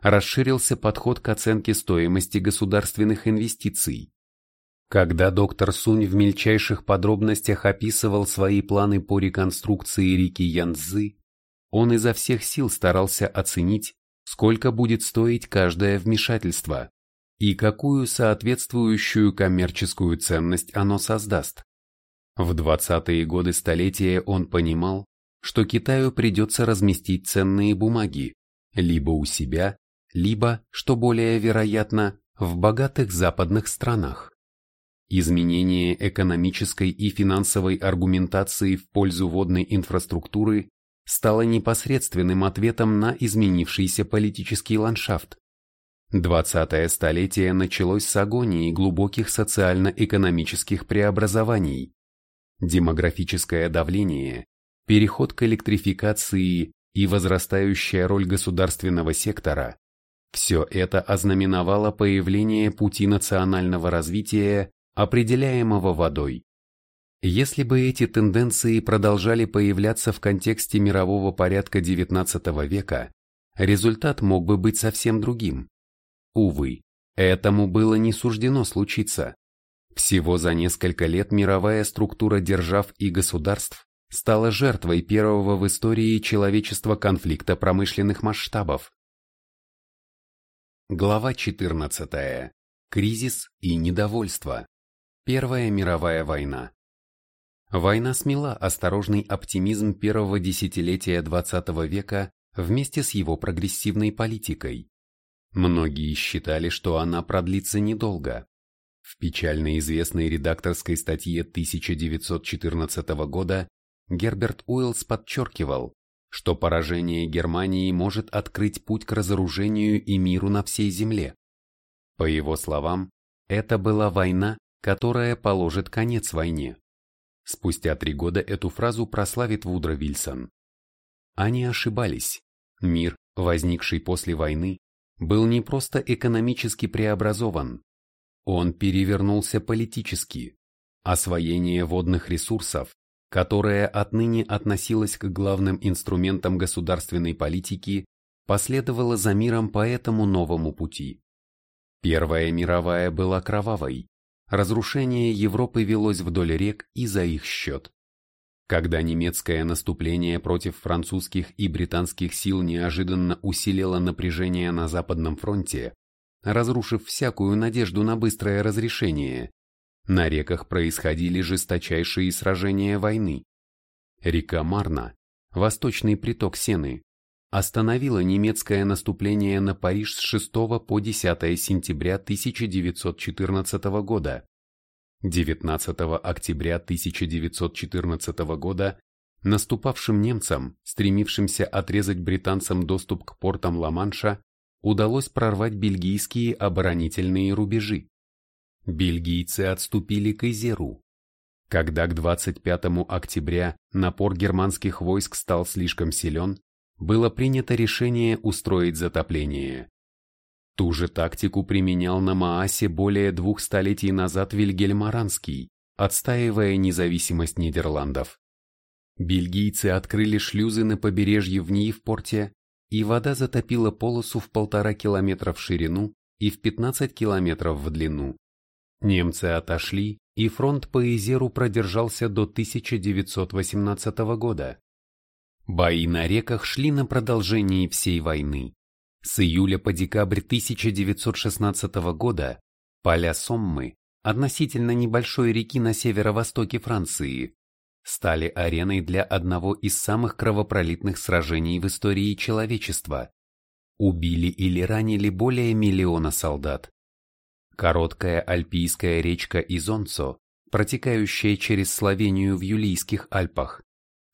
расширился подход к оценке стоимости государственных инвестиций. Когда доктор Сунь в мельчайших подробностях описывал свои планы по реконструкции реки Янцзы, он изо всех сил старался оценить, сколько будет стоить каждое вмешательство и какую соответствующую коммерческую ценность оно создаст. В 20-е годы столетия он понимал, что Китаю придется разместить ценные бумаги либо у себя, либо, что более вероятно, в богатых западных странах. Изменение экономической и финансовой аргументации в пользу водной инфраструктуры стало непосредственным ответом на изменившийся политический ландшафт. Двадцатое столетие началось с агонии глубоких социально-экономических преобразований. Демографическое давление, переход к электрификации и возрастающая роль государственного сектора – все это ознаменовало появление пути национального развития определяемого водой. Если бы эти тенденции продолжали появляться в контексте мирового порядка XIX века, результат мог бы быть совсем другим. Увы, этому было не суждено случиться. Всего за несколько лет мировая структура держав и государств стала жертвой первого в истории человечества конфликта промышленных масштабов. Глава 14. Кризис и недовольство. Первая мировая война. Война смела осторожный оптимизм первого десятилетия XX века вместе с его прогрессивной политикой. Многие считали, что она продлится недолго. В печально известной редакторской статье 1914 года Герберт Уэллс подчеркивал, что поражение Германии может открыть путь к разоружению и миру на всей земле. По его словам, это была война, которая положит конец войне. Спустя три года эту фразу прославит Вудро Вильсон. Они ошибались. Мир, возникший после войны, был не просто экономически преобразован. Он перевернулся политически. Освоение водных ресурсов, которое отныне относилось к главным инструментам государственной политики, последовало за миром по этому новому пути. Первая мировая была кровавой. Разрушение Европы велось вдоль рек и за их счет. Когда немецкое наступление против французских и британских сил неожиданно усилило напряжение на Западном фронте, разрушив всякую надежду на быстрое разрешение, на реках происходили жесточайшие сражения войны. Река Марна, восточный приток Сены, остановила немецкое наступление на Париж с 6 по 10 сентября 1914 года. 19 октября 1914 года наступавшим немцам, стремившимся отрезать британцам доступ к портам Ла-Манша, удалось прорвать бельгийские оборонительные рубежи. Бельгийцы отступили к Изеру. Когда к 25 октября напор германских войск стал слишком силен, было принято решение устроить затопление. Ту же тактику применял на Маасе более двух столетий назад Вильгельм Аранский, отстаивая независимость Нидерландов. Бельгийцы открыли шлюзы на побережье в Ньивпорте, и вода затопила полосу в полтора километра в ширину и в 15 километров в длину. Немцы отошли, и фронт по Изеру продержался до 1918 года. Бои на реках шли на продолжении всей войны. С июля по декабрь 1916 года поля Соммы, относительно небольшой реки на северо-востоке Франции, стали ареной для одного из самых кровопролитных сражений в истории человечества. Убили или ранили более миллиона солдат. Короткая альпийская речка Изонцо, протекающая через Словению в Юлийских Альпах,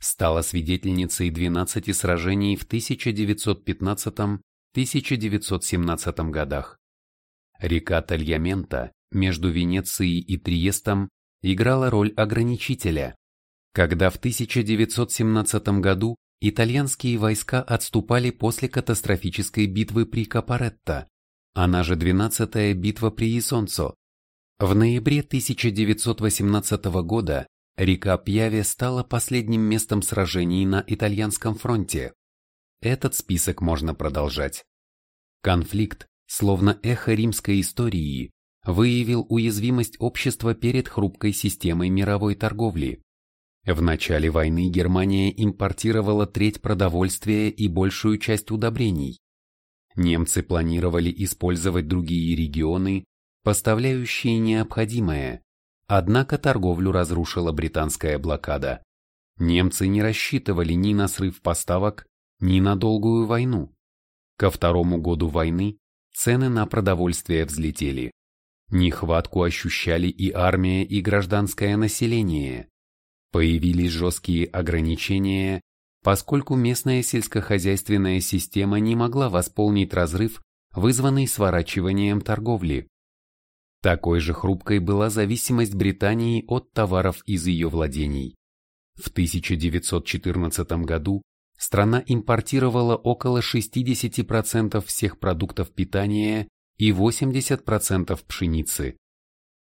стала свидетельницей 12 сражений в 1915-1917 годах. Река Тальямента между Венецией и Триестом играла роль ограничителя, когда в 1917 году итальянские войска отступали после катастрофической битвы при Капаретто, она же 12-я битва при Исонцо. В ноябре 1918 года Река Пьяве стала последним местом сражений на итальянском фронте. Этот список можно продолжать. Конфликт, словно эхо римской истории, выявил уязвимость общества перед хрупкой системой мировой торговли. В начале войны Германия импортировала треть продовольствия и большую часть удобрений. Немцы планировали использовать другие регионы, поставляющие необходимое, Однако торговлю разрушила британская блокада. Немцы не рассчитывали ни на срыв поставок, ни на долгую войну. Ко второму году войны цены на продовольствие взлетели. Нехватку ощущали и армия, и гражданское население. Появились жесткие ограничения, поскольку местная сельскохозяйственная система не могла восполнить разрыв, вызванный сворачиванием торговли. Такой же хрупкой была зависимость Британии от товаров из ее владений. В 1914 году страна импортировала около 60% всех продуктов питания и 80% пшеницы.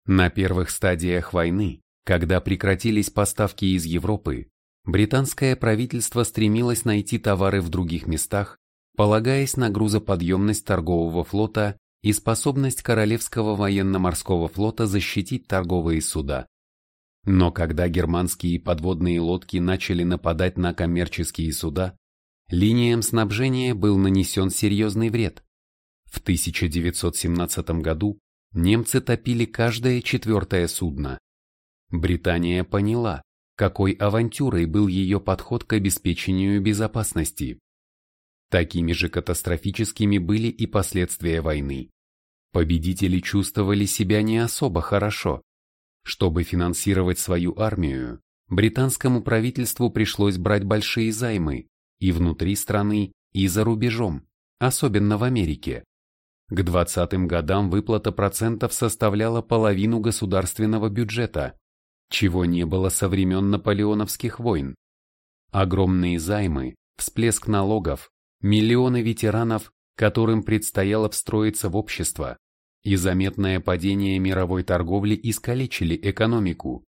На первых стадиях войны, когда прекратились поставки из Европы, британское правительство стремилось найти товары в других местах, полагаясь на грузоподъемность торгового флота и способность Королевского военно-морского флота защитить торговые суда. Но когда германские подводные лодки начали нападать на коммерческие суда, линиям снабжения был нанесен серьезный вред. В 1917 году немцы топили каждое четвертое судно. Британия поняла, какой авантюрой был ее подход к обеспечению безопасности. Такими же катастрофическими были и последствия войны. Победители чувствовали себя не особо хорошо. Чтобы финансировать свою армию, британскому правительству пришлось брать большие займы и внутри страны, и за рубежом, особенно в Америке. К 20-м годам выплата процентов составляла половину государственного бюджета, чего не было со времен наполеоновских войн. Огромные займы, всплеск налогов, миллионы ветеранов, которым предстояло встроиться в общество, и заметное падение мировой торговли искалечили экономику.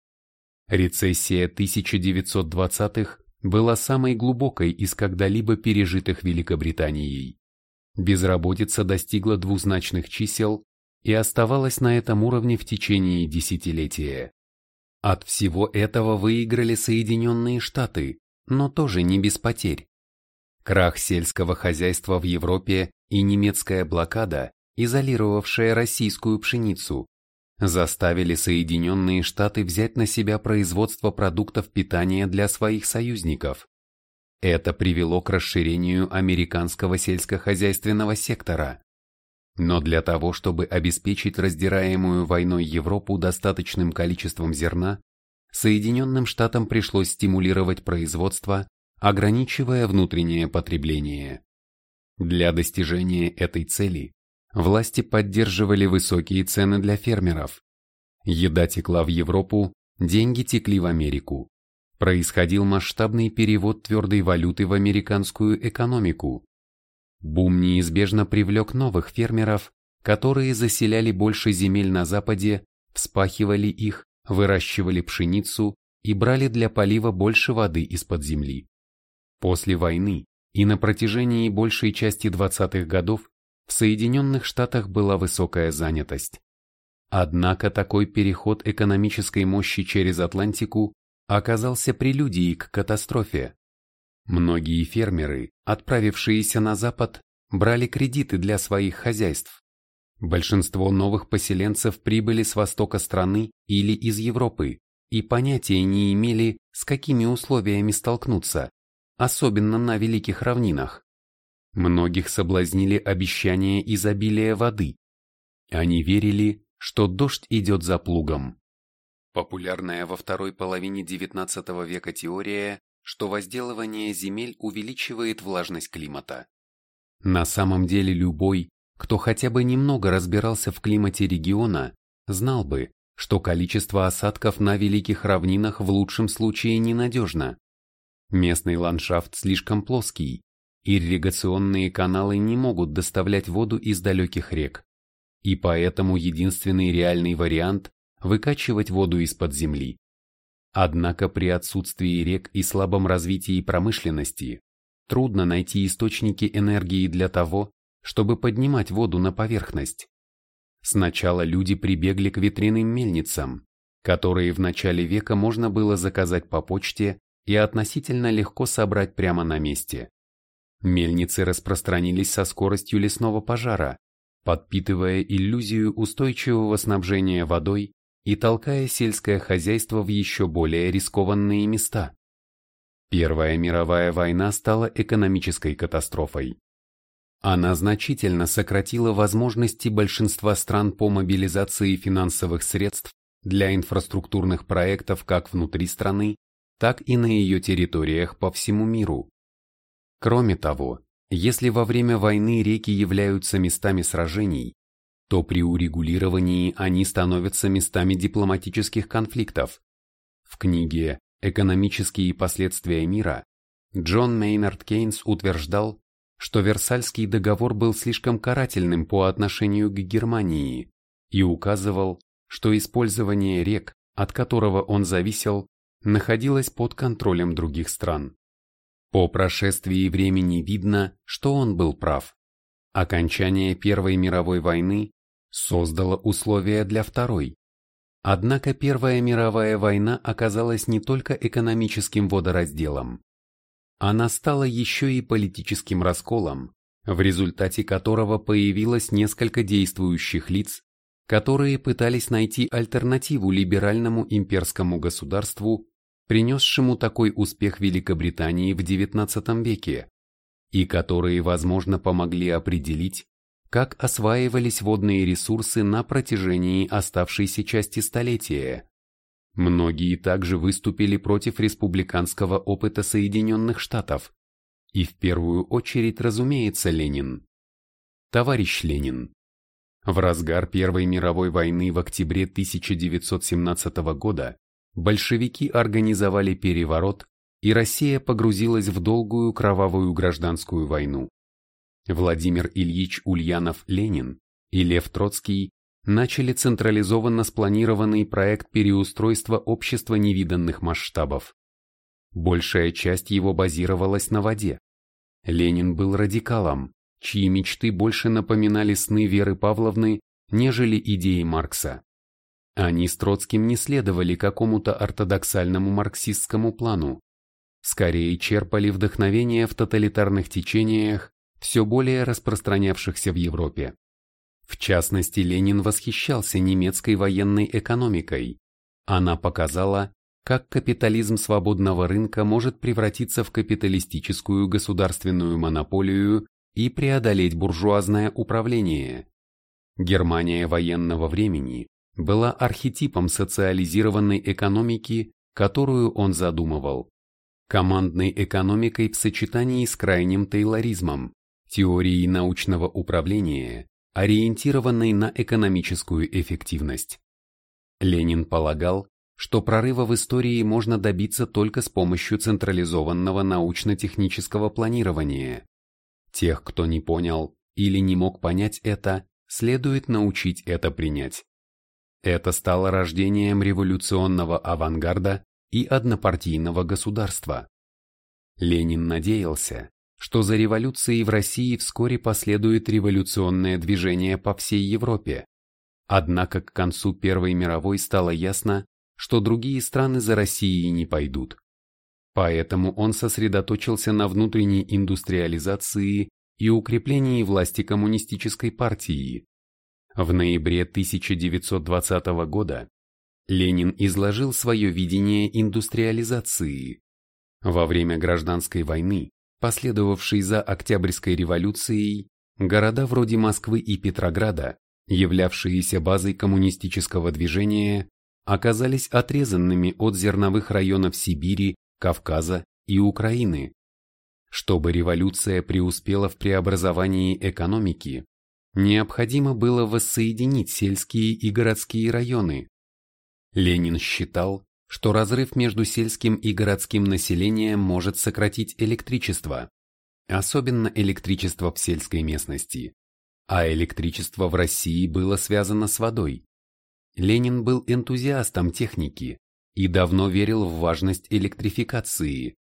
Рецессия 1920-х была самой глубокой из когда-либо пережитых Великобританией. Безработица достигла двузначных чисел и оставалась на этом уровне в течение десятилетия. От всего этого выиграли Соединенные Штаты, но тоже не без потерь. Крах сельского хозяйства в Европе и немецкая блокада, изолировавшая российскую пшеницу, заставили Соединенные Штаты взять на себя производство продуктов питания для своих союзников. Это привело к расширению американского сельскохозяйственного сектора. Но для того, чтобы обеспечить раздираемую войной Европу достаточным количеством зерна, Соединенным Штатам пришлось стимулировать производство, ограничивая внутреннее потребление. Для достижения этой цели власти поддерживали высокие цены для фермеров. Еда текла в Европу, деньги текли в Америку. Происходил масштабный перевод твердой валюты в американскую экономику. Бум неизбежно привлек новых фермеров, которые заселяли больше земель на Западе, вспахивали их, выращивали пшеницу и брали для полива больше воды из-под земли. После войны и на протяжении большей части 20-х годов в Соединенных Штатах была высокая занятость. Однако такой переход экономической мощи через Атлантику оказался прелюдией к катастрофе. Многие фермеры, отправившиеся на запад, брали кредиты для своих хозяйств. Большинство новых поселенцев прибыли с востока страны или из Европы и понятия не имели, с какими условиями столкнуться, особенно на великих равнинах. Многих соблазнили обещания изобилия воды. Они верили, что дождь идет за плугом. Популярная во второй половине XIX века теория что возделывание земель увеличивает влажность климата. На самом деле любой, кто хотя бы немного разбирался в климате региона, знал бы, что количество осадков на великих равнинах в лучшем случае ненадежно. Местный ландшафт слишком плоский, ирригационные каналы не могут доставлять воду из далеких рек, и поэтому единственный реальный вариант – выкачивать воду из-под земли. Однако при отсутствии рек и слабом развитии промышленности трудно найти источники энергии для того, чтобы поднимать воду на поверхность. Сначала люди прибегли к ветряным мельницам, которые в начале века можно было заказать по почте и относительно легко собрать прямо на месте. Мельницы распространились со скоростью лесного пожара, подпитывая иллюзию устойчивого снабжения водой и толкая сельское хозяйство в еще более рискованные места. Первая мировая война стала экономической катастрофой. Она значительно сократила возможности большинства стран по мобилизации финансовых средств для инфраструктурных проектов как внутри страны, так и на ее территориях по всему миру. Кроме того, если во время войны реки являются местами сражений, то при урегулировании они становятся местами дипломатических конфликтов. В книге «Экономические последствия мира» Джон Мейнард Кейнс утверждал, что Версальский договор был слишком карательным по отношению к Германии и указывал, что использование рек, от которого он зависел, находилось под контролем других стран. По прошествии времени видно, что он был прав. Окончание Первой мировой войны создало условия для Второй. Однако Первая мировая война оказалась не только экономическим водоразделом. Она стала еще и политическим расколом, в результате которого появилось несколько действующих лиц, которые пытались найти альтернативу либеральному имперскому государству, принесшему такой успех Великобритании в XIX веке и которые, возможно, помогли определить, как осваивались водные ресурсы на протяжении оставшейся части столетия. Многие также выступили против республиканского опыта Соединенных Штатов, и в первую очередь, разумеется, Ленин. Товарищ Ленин. В разгар Первой мировой войны в октябре 1917 года большевики организовали переворот и Россия погрузилась в долгую кровавую гражданскую войну. Владимир Ильич Ульянов-Ленин и Лев Троцкий начали централизованно спланированный проект переустройства общества невиданных масштабов. Большая часть его базировалась на воде. Ленин был радикалом, чьи мечты больше напоминали сны Веры Павловны, нежели идеи Маркса. Они с Троцким не следовали какому-то ортодоксальному марксистскому плану, скорее черпали вдохновение в тоталитарных течениях, все более распространявшихся в Европе. В частности, Ленин восхищался немецкой военной экономикой. Она показала, как капитализм свободного рынка может превратиться в капиталистическую государственную монополию и преодолеть буржуазное управление. Германия военного времени была архетипом социализированной экономики, которую он задумывал. Командной экономикой в сочетании с крайним тейлоризмом, теорией научного управления, ориентированной на экономическую эффективность. Ленин полагал, что прорыва в истории можно добиться только с помощью централизованного научно-технического планирования. Тех, кто не понял или не мог понять это, следует научить это принять. Это стало рождением революционного авангарда и однопартийного государства. Ленин надеялся, что за революцией в России вскоре последует революционное движение по всей Европе. Однако к концу Первой мировой стало ясно, что другие страны за Россией не пойдут. Поэтому он сосредоточился на внутренней индустриализации и укреплении власти коммунистической партии. В ноябре 1920 года Ленин изложил свое видение индустриализации. Во время гражданской войны последовавшей за Октябрьской революцией, города вроде Москвы и Петрограда, являвшиеся базой коммунистического движения, оказались отрезанными от зерновых районов Сибири, Кавказа и Украины. Чтобы революция преуспела в преобразовании экономики, необходимо было воссоединить сельские и городские районы. Ленин считал, что разрыв между сельским и городским населением может сократить электричество, особенно электричество в сельской местности, а электричество в России было связано с водой. Ленин был энтузиастом техники и давно верил в важность электрификации.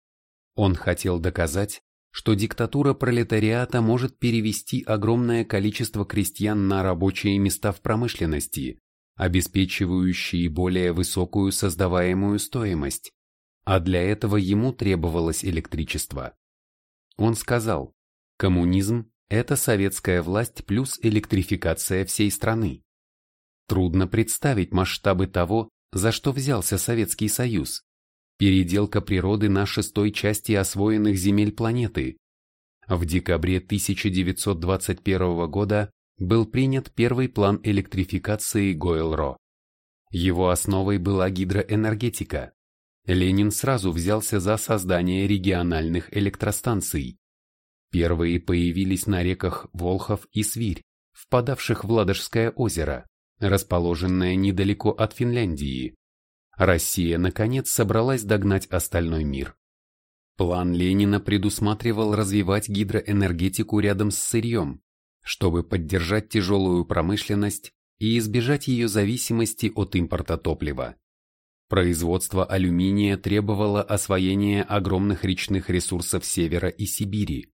Он хотел доказать, что диктатура пролетариата может перевести огромное количество крестьян на рабочие места в промышленности, обеспечивающие более высокую создаваемую стоимость, а для этого ему требовалось электричество. Он сказал, коммунизм – это советская власть плюс электрификация всей страны. Трудно представить масштабы того, за что взялся Советский Союз. Переделка природы на шестой части освоенных земель планеты. В декабре 1921 года был принят первый план электрификации Гойл-Ро. Его основой была гидроэнергетика. Ленин сразу взялся за создание региональных электростанций. Первые появились на реках Волхов и Свирь, впадавших в Ладожское озеро, расположенное недалеко от Финляндии. Россия, наконец, собралась догнать остальной мир. План Ленина предусматривал развивать гидроэнергетику рядом с сырьем, чтобы поддержать тяжелую промышленность и избежать ее зависимости от импорта топлива. Производство алюминия требовало освоения огромных речных ресурсов Севера и Сибири.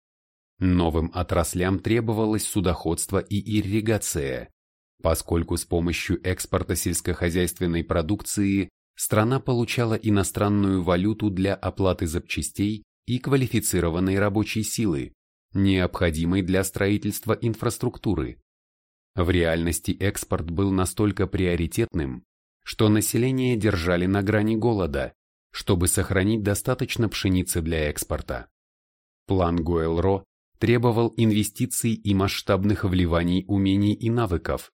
Новым отраслям требовалось судоходство и ирригация, поскольку с помощью экспорта сельскохозяйственной продукции страна получала иностранную валюту для оплаты запчастей и квалифицированной рабочей силы необходимой для строительства инфраструктуры. В реальности экспорт был настолько приоритетным, что население держали на грани голода, чтобы сохранить достаточно пшеницы для экспорта. План Гойл-Ро требовал инвестиций и масштабных вливаний умений и навыков.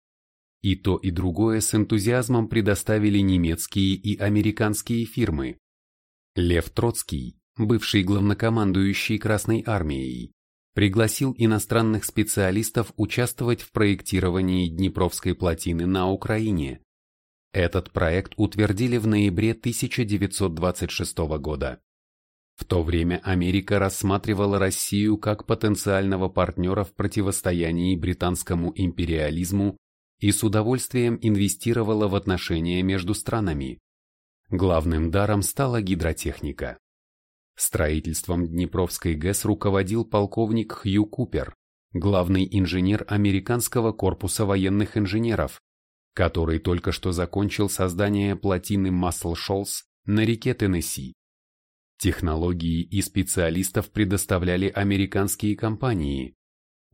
И то, и другое с энтузиазмом предоставили немецкие и американские фирмы. Лев Троцкий, бывший главнокомандующий Красной армией, пригласил иностранных специалистов участвовать в проектировании Днепровской плотины на Украине. Этот проект утвердили в ноябре 1926 года. В то время Америка рассматривала Россию как потенциального партнера в противостоянии британскому империализму и с удовольствием инвестировала в отношения между странами. Главным даром стала гидротехника. Строительством Днепровской ГЭС руководил полковник Хью Купер, главный инженер американского корпуса военных инженеров, который только что закончил создание плотины Масл Шолс на реке Теннесси. Технологии и специалистов предоставляли американские компании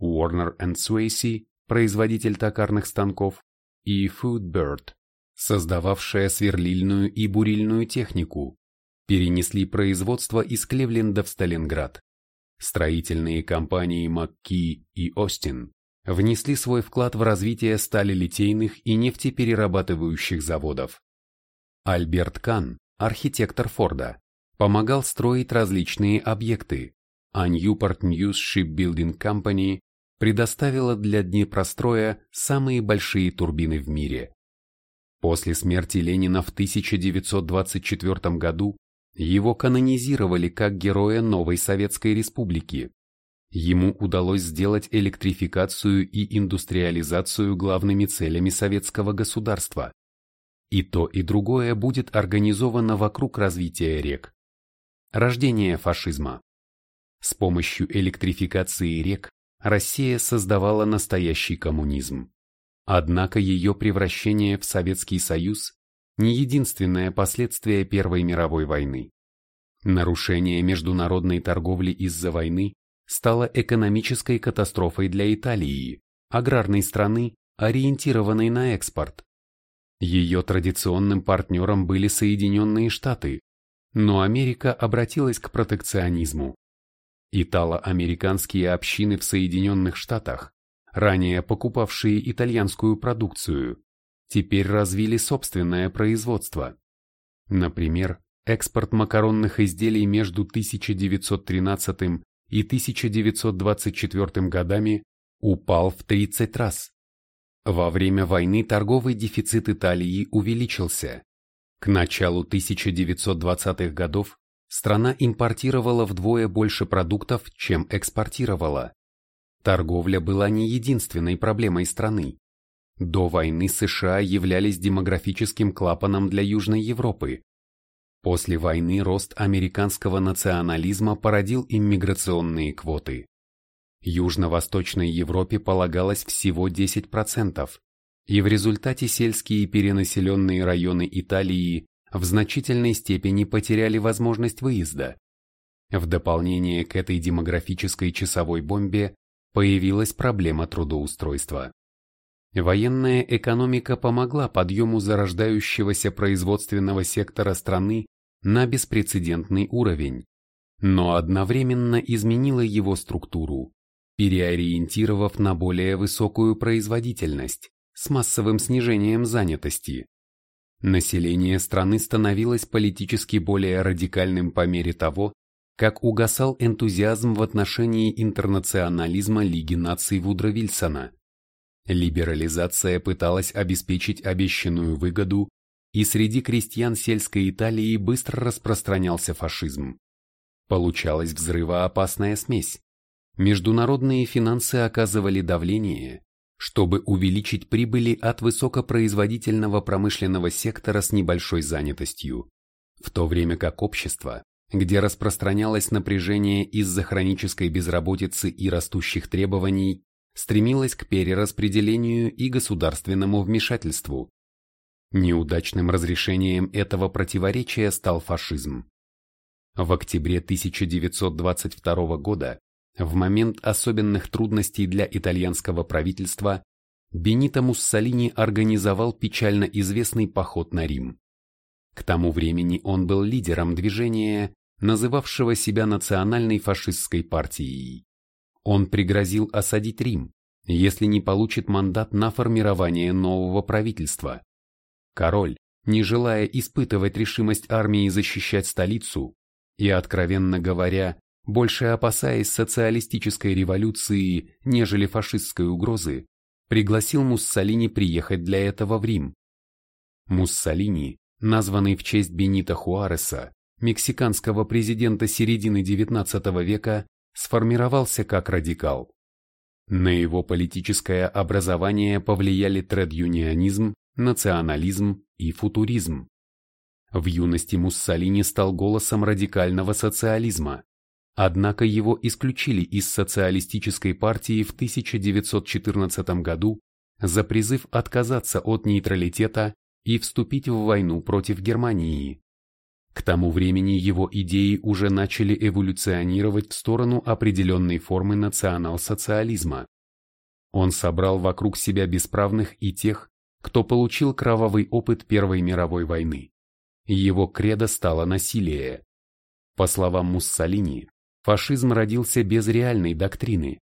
Warner Swayze, производитель токарных станков, и Foodbird, создававшая сверлильную и бурильную технику, перенесли производство из Клевленда в Сталинград. Строительные компании Макки и Остин внесли свой вклад в развитие сталелитейных и нефтеперерабатывающих заводов. Альберт Кан, архитектор Форда, помогал строить различные объекты, а Newport News Shipbuilding Company предоставила для Днепростроя самые большие турбины в мире. После смерти Ленина в 1924 году его канонизировали как героя новой Советской Республики. Ему удалось сделать электрификацию и индустриализацию главными целями советского государства. И то, и другое будет организовано вокруг развития рек. Рождение фашизма. С помощью электрификации рек Россия создавала настоящий коммунизм. Однако ее превращение в Советский Союз не единственное последствие Первой мировой войны. Нарушение международной торговли из-за войны стало экономической катастрофой для Италии, аграрной страны, ориентированной на экспорт. Ее традиционным партнером были Соединенные Штаты, но Америка обратилась к протекционизму. Итало-американские общины в Соединенных Штатах, ранее покупавшие итальянскую продукцию, теперь развили собственное производство. Например, экспорт макаронных изделий между 1913 и 1924 годами упал в 30 раз. Во время войны торговый дефицит Италии увеличился. К началу 1920-х годов страна импортировала вдвое больше продуктов, чем экспортировала. Торговля была не единственной проблемой страны. До войны США являлись демографическим клапаном для Южной Европы. После войны рост американского национализма породил иммиграционные квоты. Южно-Восточной Европе полагалось всего 10%, и в результате сельские перенаселенные районы Италии в значительной степени потеряли возможность выезда. В дополнение к этой демографической часовой бомбе появилась проблема трудоустройства. Военная экономика помогла подъему зарождающегося производственного сектора страны на беспрецедентный уровень, но одновременно изменила его структуру, переориентировав на более высокую производительность с массовым снижением занятости. Население страны становилось политически более радикальным по мере того, как угасал энтузиазм в отношении интернационализма Лиги наций Вудро Вильсона. Либерализация пыталась обеспечить обещанную выгоду, и среди крестьян сельской Италии быстро распространялся фашизм. Получалась взрывоопасная смесь. Международные финансы оказывали давление, чтобы увеличить прибыли от высокопроизводительного промышленного сектора с небольшой занятостью, в то время как общество, где распространялось напряжение из-за хронической безработицы и растущих требований, стремилась к перераспределению и государственному вмешательству. Неудачным разрешением этого противоречия стал фашизм. В октябре 1922 года, в момент особенных трудностей для итальянского правительства, Бенито Муссолини организовал печально известный поход на Рим. К тому времени он был лидером движения, называвшего себя национальной фашистской партией. Он пригрозил осадить Рим, если не получит мандат на формирование нового правительства. Король, не желая испытывать решимость армии защищать столицу и, откровенно говоря, больше опасаясь социалистической революции, нежели фашистской угрозы, пригласил Муссолини приехать для этого в Рим. Муссолини, названный в честь Бенита Хуареса, мексиканского президента середины XIX века, сформировался как радикал. На его политическое образование повлияли тред-юнионизм, национализм и футуризм. В юности Муссолини стал голосом радикального социализма, однако его исключили из социалистической партии в 1914 году за призыв отказаться от нейтралитета и вступить в войну против Германии. К тому времени его идеи уже начали эволюционировать в сторону определенной формы национал-социализма. Он собрал вокруг себя бесправных и тех, кто получил кровавый опыт Первой мировой войны. Его кредо стало насилие. По словам Муссолини, фашизм родился без реальной доктрины.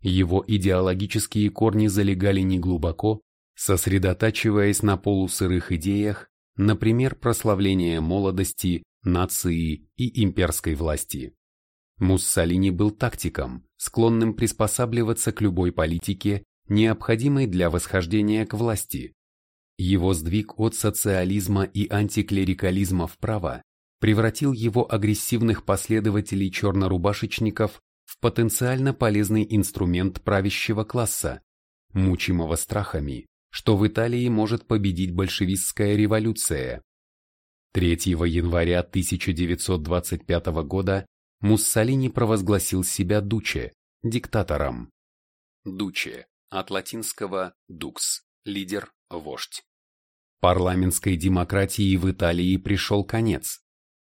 Его идеологические корни залегали неглубоко, сосредотачиваясь на полусырых идеях, например, прославление молодости, нации и имперской власти. Муссолини был тактиком, склонным приспосабливаться к любой политике, необходимой для восхождения к власти. Его сдвиг от социализма и антиклерикализма вправо превратил его агрессивных последователей чернорубашечников в потенциально полезный инструмент правящего класса, мучимого страхами, что в Италии может победить большевистская революция. 3 января 1925 года Муссолини провозгласил себя дуче, диктатором. Дуче, от латинского «дукс», лидер, вождь. Парламентской демократии в Италии пришел конец.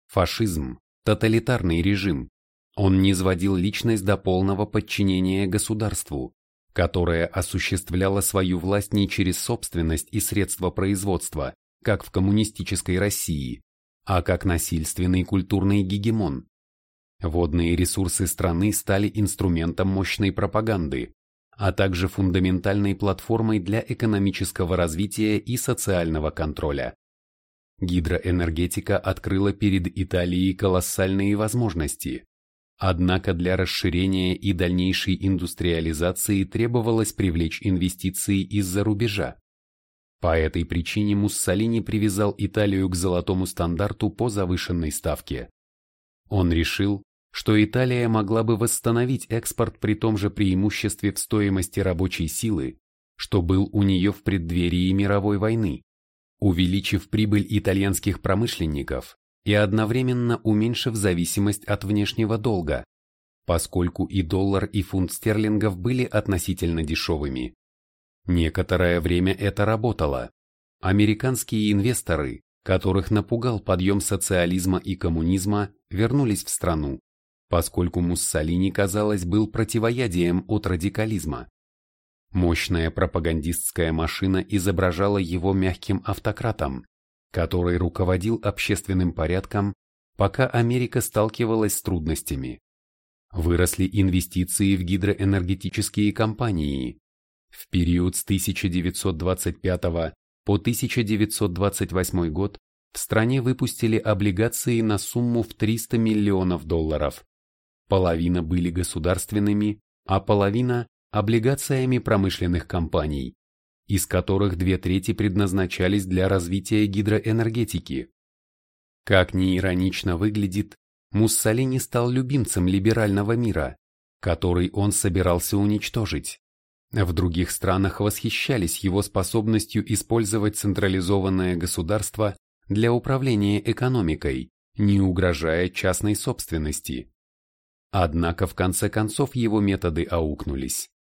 Фашизм, тоталитарный режим, он низводил личность до полного подчинения государству, которая осуществляла свою власть не через собственность и средства производства, как в коммунистической России, а как насильственный культурный гегемон. Водные ресурсы страны стали инструментом мощной пропаганды, а также фундаментальной платформой для экономического развития и социального контроля. Гидроэнергетика открыла перед Италией колоссальные возможности, Однако для расширения и дальнейшей индустриализации требовалось привлечь инвестиции из-за рубежа. По этой причине Муссолини привязал Италию к золотому стандарту по завышенной ставке. Он решил, что Италия могла бы восстановить экспорт при том же преимуществе в стоимости рабочей силы, что был у нее в преддверии мировой войны, увеличив прибыль итальянских промышленников и одновременно уменьшив зависимость от внешнего долга, поскольку и доллар, и фунт стерлингов были относительно дешевыми. Некоторое время это работало. Американские инвесторы, которых напугал подъем социализма и коммунизма, вернулись в страну, поскольку Муссолини, казалось, был противоядием от радикализма. Мощная пропагандистская машина изображала его мягким автократом, который руководил общественным порядком, пока Америка сталкивалась с трудностями. Выросли инвестиции в гидроэнергетические компании. В период с 1925 по 1928 год в стране выпустили облигации на сумму в 300 миллионов долларов. Половина были государственными, а половина – облигациями промышленных компаний из которых две трети предназначались для развития гидроэнергетики. Как ни иронично выглядит, Муссолини стал любимцем либерального мира, который он собирался уничтожить. В других странах восхищались его способностью использовать централизованное государство для управления экономикой, не угрожая частной собственности. Однако в конце концов его методы аукнулись.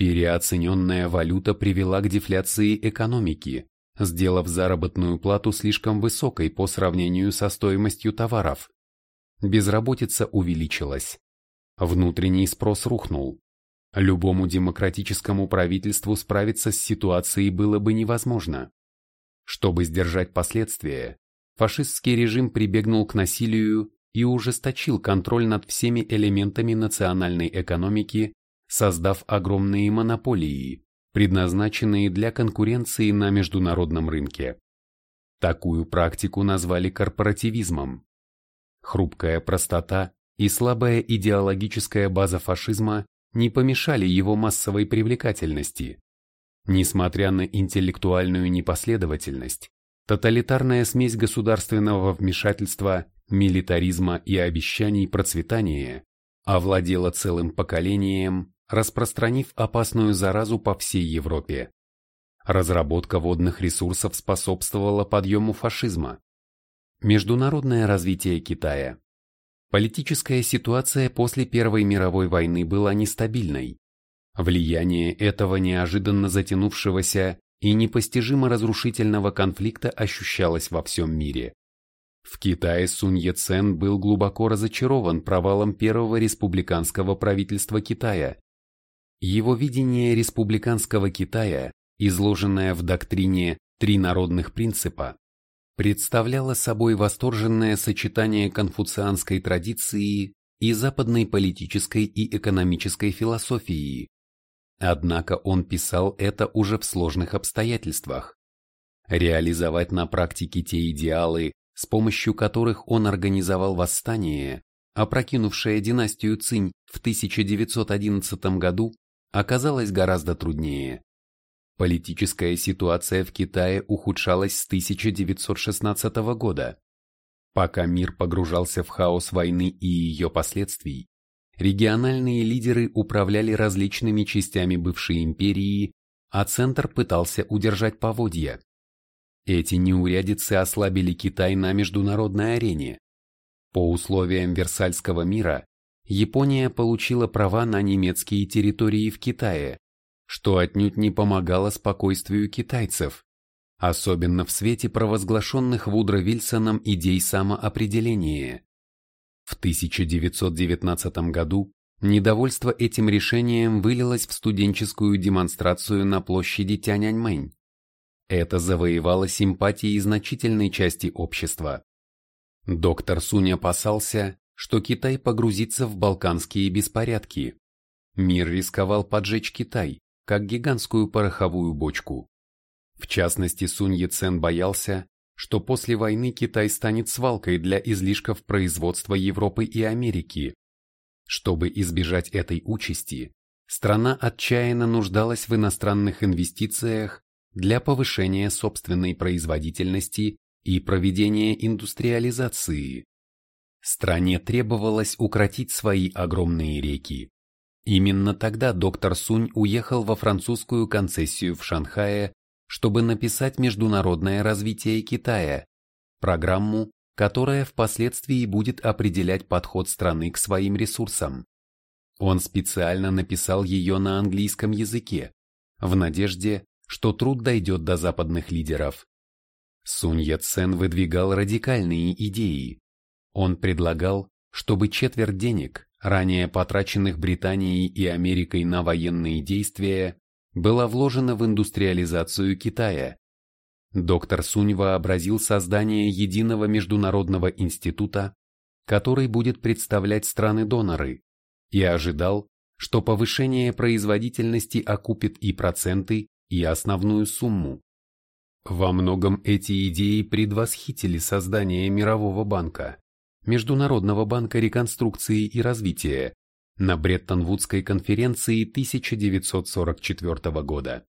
Переоцененная валюта привела к дефляции экономики, сделав заработную плату слишком высокой по сравнению со стоимостью товаров. Безработица увеличилась. Внутренний спрос рухнул. Любому демократическому правительству справиться с ситуацией было бы невозможно. Чтобы сдержать последствия, фашистский режим прибегнул к насилию и ужесточил контроль над всеми элементами национальной экономики создав огромные монополии, предназначенные для конкуренции на международном рынке. Такую практику назвали корпоративизмом. Хрупкая простота и слабая идеологическая база фашизма не помешали его массовой привлекательности. Несмотря на интеллектуальную непоследовательность, тоталитарная смесь государственного вмешательства, милитаризма и обещаний процветания овладела целым поколением, распространив опасную заразу по всей Европе. Разработка водных ресурсов способствовала подъему фашизма. Международное развитие Китая. Политическая ситуация после Первой мировой войны была нестабильной. Влияние этого неожиданно затянувшегося и непостижимо разрушительного конфликта ощущалось во всем мире. В Китае Сунь Яцен был глубоко разочарован провалом первого республиканского правительства Китая. Его видение республиканского Китая, изложенное в доктрине «Три народных принципа», представляло собой восторженное сочетание конфуцианской традиции и западной политической и экономической философии. Однако он писал это уже в сложных обстоятельствах. Реализовать на практике те идеалы, с помощью которых он организовал восстание, опрокинувшее династию Цинь в 1911 году, оказалось гораздо труднее. Политическая ситуация в Китае ухудшалась с 1916 года. Пока мир погружался в хаос войны и ее последствий, региональные лидеры управляли различными частями бывшей империи, а центр пытался удержать поводья. Эти неурядицы ослабили Китай на международной арене. По условиям Версальского мира Япония получила права на немецкие территории в Китае, что отнюдь не помогало спокойствию китайцев, особенно в свете провозглашенных Вудро Вильсоном идей самоопределения. В 1919 году недовольство этим решением вылилось в студенческую демонстрацию на площади Тяньаньмэнь. Это завоевало симпатии значительной части общества. Доктор Сунь опасался, что Китай погрузится в балканские беспорядки. Мир рисковал поджечь Китай, как гигантскую пороховую бочку. В частности, Сунь Яцен боялся, что после войны Китай станет свалкой для излишков производства Европы и Америки. Чтобы избежать этой участи, страна отчаянно нуждалась в иностранных инвестициях для повышения собственной производительности и проведения индустриализации. Стране требовалось укротить свои огромные реки. Именно тогда доктор Сунь уехал во французскую концессию в Шанхае, чтобы написать «Международное развитие Китая», программу, которая впоследствии будет определять подход страны к своим ресурсам. Он специально написал ее на английском языке, в надежде, что труд дойдет до западных лидеров. Сунь Яцен выдвигал радикальные идеи. Он предлагал, чтобы четверть денег, ранее потраченных Британией и Америкой на военные действия, была вложена в индустриализацию Китая. Доктор Сунь вообразил создание единого международного института, который будет представлять страны-доноры, и ожидал, что повышение производительности окупит и проценты, и основную сумму. Во многом эти идеи предвосхитили создание Мирового банка, Международного банка реконструкции и развития на Бреттон-Вудской конференции 1944 года.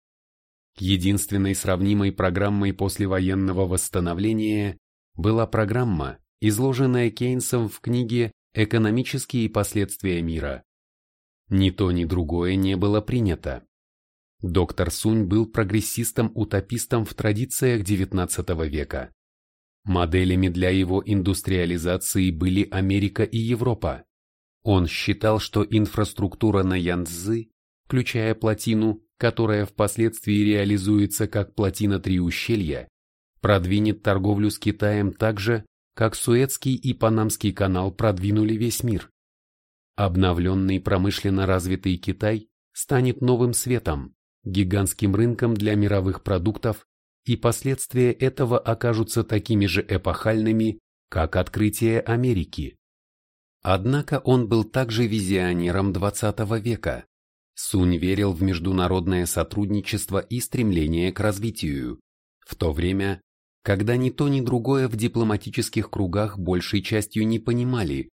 Единственной сравнимой программой послевоенного восстановления была программа, изложенная Кейнсом в книге «Экономические последствия мира». Ни то, ни другое не было принято. Доктор Сунь был прогрессистом-утопистом в традициях XIX века. Моделями для его индустриализации были Америка и Европа. Он считал, что инфраструктура на Янцзы, включая плотину, которая впоследствии реализуется как плотина Три ущелья, продвинет торговлю с Китаем так же, как Суэцкий и Панамский канал продвинули весь мир. Обновленный промышленно развитый Китай станет новым светом, гигантским рынком для мировых продуктов, и последствия этого окажутся такими же эпохальными, как открытие Америки. Однако он был также визионером XX века. Сунь верил в международное сотрудничество и стремление к развитию, в то время, когда ни то ни другое в дипломатических кругах большей частью не понимали.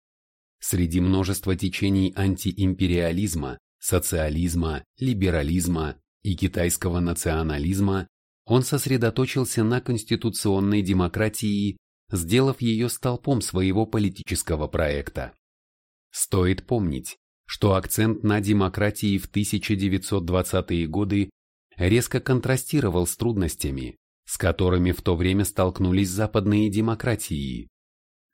Среди множества течений антиимпериализма, социализма, либерализма и китайского национализма, он сосредоточился на конституционной демократии сделав ее столпом своего политического проекта. Стоит помнить, что акцент на демократии в 1920-е годы резко контрастировал с трудностями, с которыми в то время столкнулись западные демократии.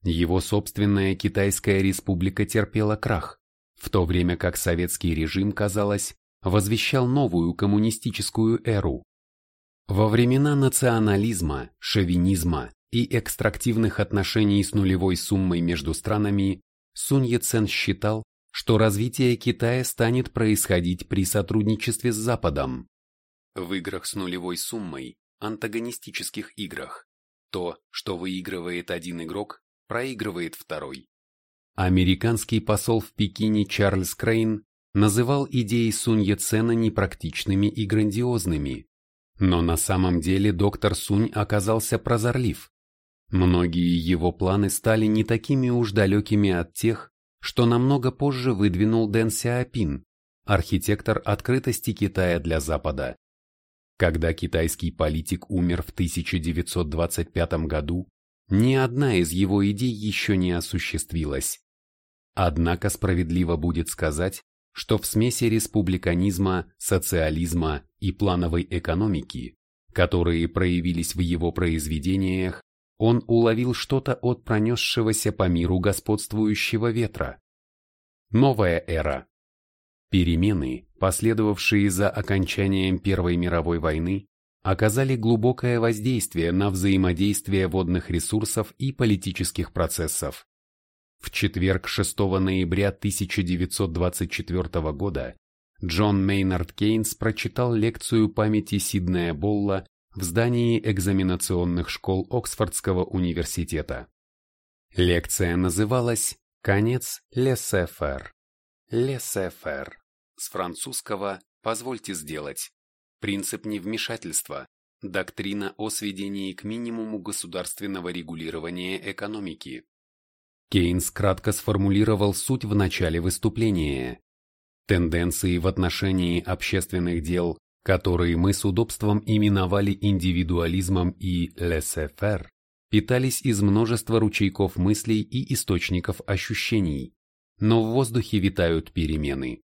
Его собственная Китайская республика терпела крах, в то время как советский режим, казалось, возвещал новую коммунистическую эру. Во времена национализма, шовинизма и экстрактивных отношений с нулевой суммой между странами, Сунь Яцен считал, что развитие Китая станет происходить при сотрудничестве с Западом. В играх с нулевой суммой, антагонистических играх, то, что выигрывает один игрок, проигрывает второй. Американский посол в Пекине Чарльз Крейн называл идеи Сунь Яцена непрактичными и грандиозными. Но на самом деле доктор Сунь оказался прозорлив. Многие его планы стали не такими уж далекими от тех, что намного позже выдвинул Дэн Сяопин, архитектор открытости Китая для Запада. Когда китайский политик умер в 1925 году, ни одна из его идей еще не осуществилась. Однако справедливо будет сказать, что в смеси республиканизма, социализма и плановой экономики, которые проявились в его произведениях, он уловил что-то от пронесшегося по миру господствующего ветра. Новая эра. Перемены, последовавшие за окончанием Первой мировой войны, оказали глубокое воздействие на взаимодействие водных ресурсов и политических процессов. В четверг 6 ноября 1924 года Джон Мейнард Кейнс прочитал лекцию памяти Сиднея Болла в здании экзаменационных школ Оксфордского университета. Лекция называлась «Конец Лесефер». Лесефер с французского «позвольте сделать». Принцип невмешательства, доктрина о сведении к минимуму государственного регулирования экономики. Кейнс кратко сформулировал суть в начале выступления. Тенденции в отношении общественных дел, которые мы с удобством именовали индивидуализмом и laissez-faire, питались из множества ручейков мыслей и источников ощущений, но в воздухе витают перемены.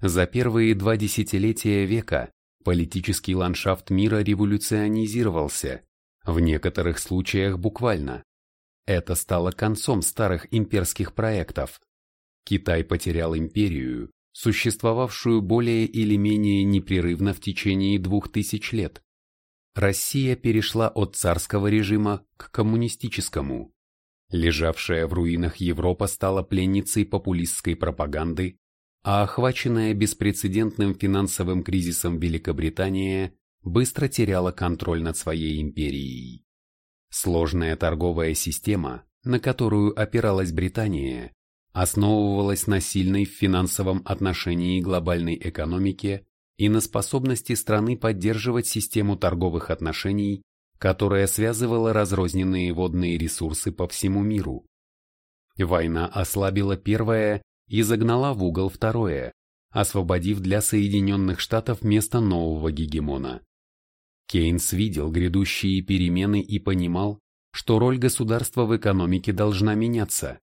За первые два десятилетия века политический ландшафт мира революционизировался, в некоторых случаях буквально. Это стало концом старых имперских проектов. Китай потерял империю, существовавшую более или менее непрерывно в течение двух тысяч лет. Россия перешла от царского режима к коммунистическому. Лежавшая в руинах Европа стала пленницей популистской пропаганды, а охваченная беспрецедентным финансовым кризисом Великобритания быстро теряла контроль над своей империей. Сложная торговая система, на которую опиралась Британия, основывалась на сильной в финансовом отношении глобальной экономике и на способности страны поддерживать систему торговых отношений, которая связывала разрозненные водные ресурсы по всему миру. Война ослабила первое и загнала в угол второе, освободив для Соединенных Штатов место нового гегемона. Кейнс видел грядущие перемены и понимал, что роль государства в экономике должна меняться.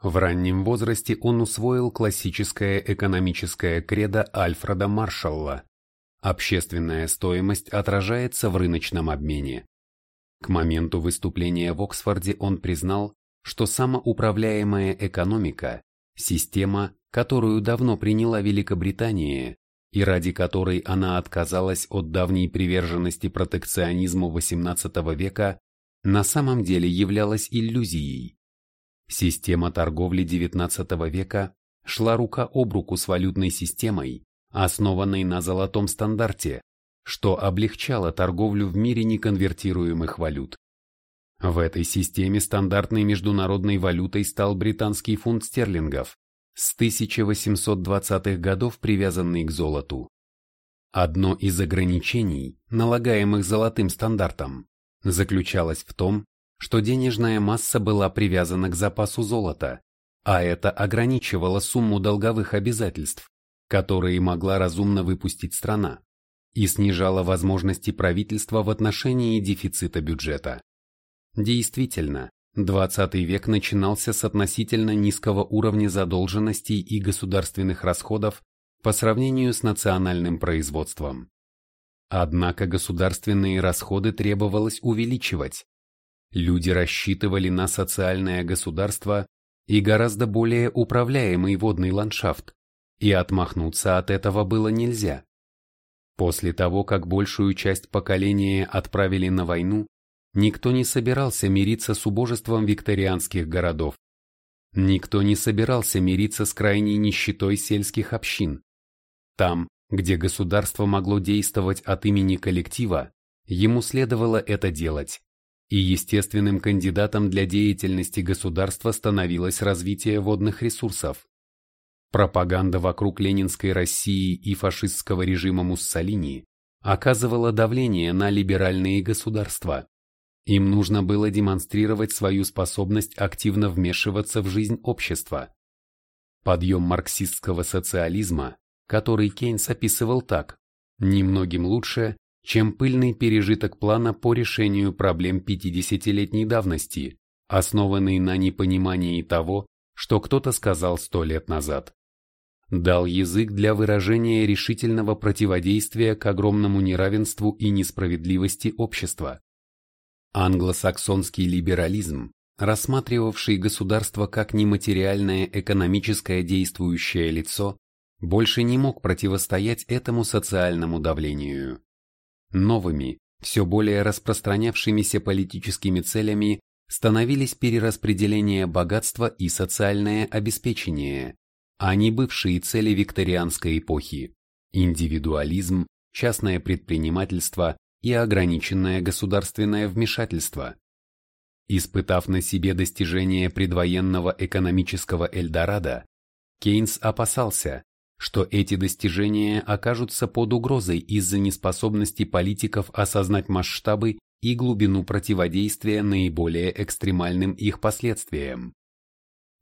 В раннем возрасте он усвоил классическое экономическое кредо Альфреда Маршалла «Общественная стоимость отражается в рыночном обмене». К моменту выступления в Оксфорде он признал, что самоуправляемая экономика Система, которую давно приняла Великобритания и ради которой она отказалась от давней приверженности протекционизму XVIII века, на самом деле являлась иллюзией. Система торговли XIX века шла рука об руку с валютной системой, основанной на золотом стандарте, что облегчало торговлю в мире неконвертируемых валют. В этой системе стандартной международной валютой стал британский фунт стерлингов, с 1820-х годов привязанный к золоту. Одно из ограничений, налагаемых золотым стандартом, заключалось в том, что денежная масса была привязана к запасу золота, а это ограничивало сумму долговых обязательств, которые могла разумно выпустить страна, и снижало возможности правительства в отношении дефицита бюджета. Действительно, 20 век начинался с относительно низкого уровня задолженностей и государственных расходов по сравнению с национальным производством. Однако государственные расходы требовалось увеличивать. Люди рассчитывали на социальное государство и гораздо более управляемый водный ландшафт, и отмахнуться от этого было нельзя. После того, как большую часть поколения отправили на войну, никто не собирался мириться с убожеством викторианских городов. Никто не собирался мириться с крайней нищетой сельских общин. Там, где государство могло действовать от имени коллектива, ему следовало это делать. И естественным кандидатом для деятельности государства становилось развитие водных ресурсов. Пропаганда вокруг ленинской России и фашистского режима Муссолини оказывала давление на либеральные государства. Им нужно было демонстрировать свою способность активно вмешиваться в жизнь общества. Подъем марксистского социализма, который Кейнс описывал так, немногим лучше, чем пыльный пережиток плана по решению проблем 50-летней давности, основанный на непонимании того, что кто-то сказал сто лет назад дал язык для выражения решительного противодействия к огромному неравенству и несправедливости общества. Англосаксонский либерализм, рассматривавший государство как нематериальное экономическое действующее лицо, больше не мог противостоять этому социальному давлению. Новыми, все более распространявшимися политическими целями становились перераспределение богатства и социальное обеспечение, а не бывшие цели викторианской эпохи – индивидуализм, частное предпринимательство и ограниченное государственное вмешательство. Испытав на себе достижения предвоенного экономического Эльдорадо, Кейнс опасался, что эти достижения окажутся под угрозой из-за неспособности политиков осознать масштабы и глубину противодействия наиболее экстремальным их последствиям.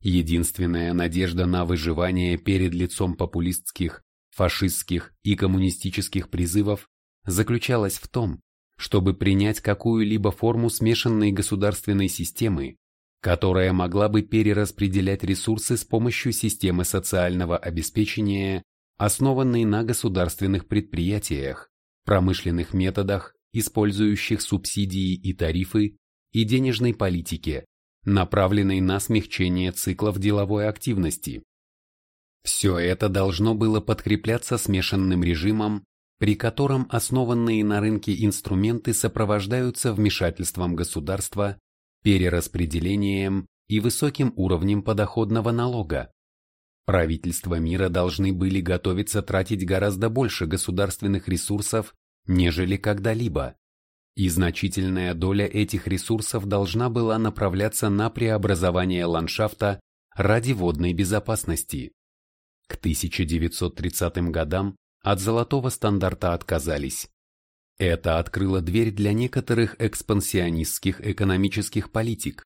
Единственная надежда на выживание перед лицом популистских, фашистских и коммунистических призывов заключалась в том, чтобы принять какую-либо форму смешанной государственной системы, которая могла бы перераспределять ресурсы с помощью системы социального обеспечения, основанной на государственных предприятиях, промышленных методах, использующих субсидии и тарифы, и денежной политике, направленной на смягчение циклов деловой активности. Все это должно было подкрепляться смешанным режимом, при котором основанные на рынке инструменты сопровождаются вмешательством государства, перераспределением и высоким уровнем подоходного налога. Правительства мира должны были готовиться тратить гораздо больше государственных ресурсов, нежели когда-либо и значительная доля этих ресурсов должна была направляться на преобразование ландшафта ради водной безопасности. К 1930 годам от золотого стандарта отказались. Это открыло дверь для некоторых экспансионистских экономических политик.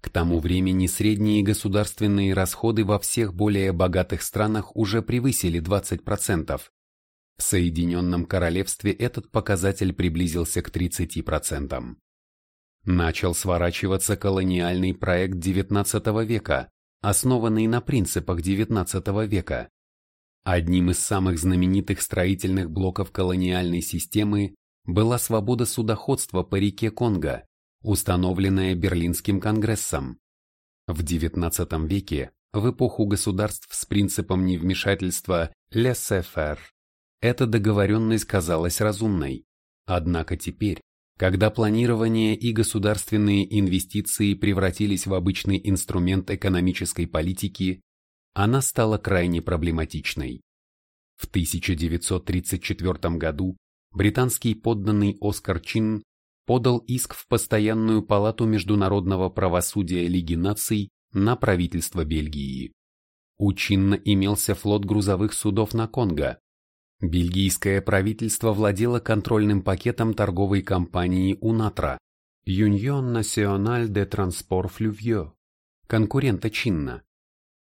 К тому времени средние государственные расходы во всех более богатых странах уже превысили 20%, в Соединенном Королевстве этот показатель приблизился к 30%. Начал сворачиваться колониальный проект XIX века, основанный на принципах XIX века. Одним из самых знаменитых строительных блоков колониальной системы была свобода судоходства по реке Конго, установленная Берлинским конгрессом. В XIX веке, в эпоху государств с принципом невмешательства laissez-faire, эта договоренность казалась разумной. Однако теперь, когда планирование и государственные инвестиции превратились в обычный инструмент экономической политики, она стала крайне проблематичной. В 1934 году британский подданный Оскар Чин подал иск в Постоянную палату международного правосудия Лиги наций на правительство Бельгии. У Чинна имелся флот грузовых судов на Конго, Бельгийское правительство владело контрольным пакетом торговой компании Унатра Union Nationale de Transport Fluvieux, конкурента Чинна.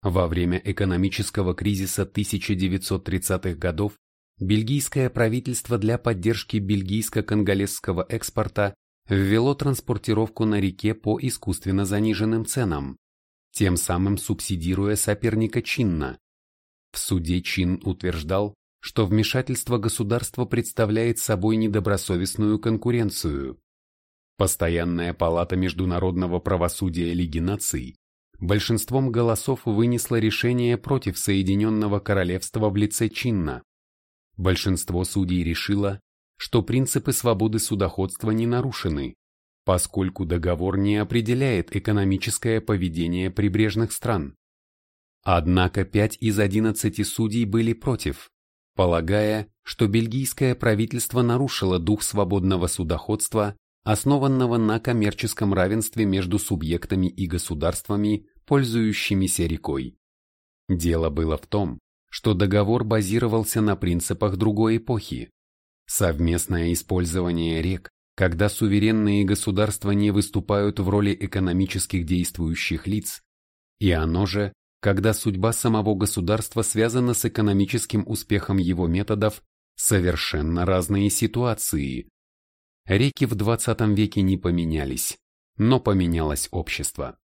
Во время экономического кризиса 1930-х годов бельгийское правительство для поддержки бельгийско-конголезского экспорта ввело транспортировку на реке по искусственно заниженным ценам, тем самым субсидируя соперника чинно. В суде Чин утверждал, что вмешательство государства представляет собой недобросовестную конкуренцию. Постоянная палата международного правосудия Лиги наций большинством голосов вынесла решение против Соединенного Королевства в лице Чинна. Большинство судей решило, что принципы свободы судоходства не нарушены, поскольку договор не определяет экономическое поведение прибрежных стран. Однако пять из одиннадцати судей были против, полагая, что бельгийское правительство нарушило дух свободного судоходства, основанного на коммерческом равенстве между субъектами и государствами, пользующимися рекой. Дело было в том, что договор базировался на принципах другой эпохи. Совместное использование рек, когда суверенные государства не выступают в роли экономических действующих лиц, и оно же когда судьба самого государства связана с экономическим успехом его методов, совершенно разные ситуации. Реки в 20 веке не поменялись, но поменялось общество.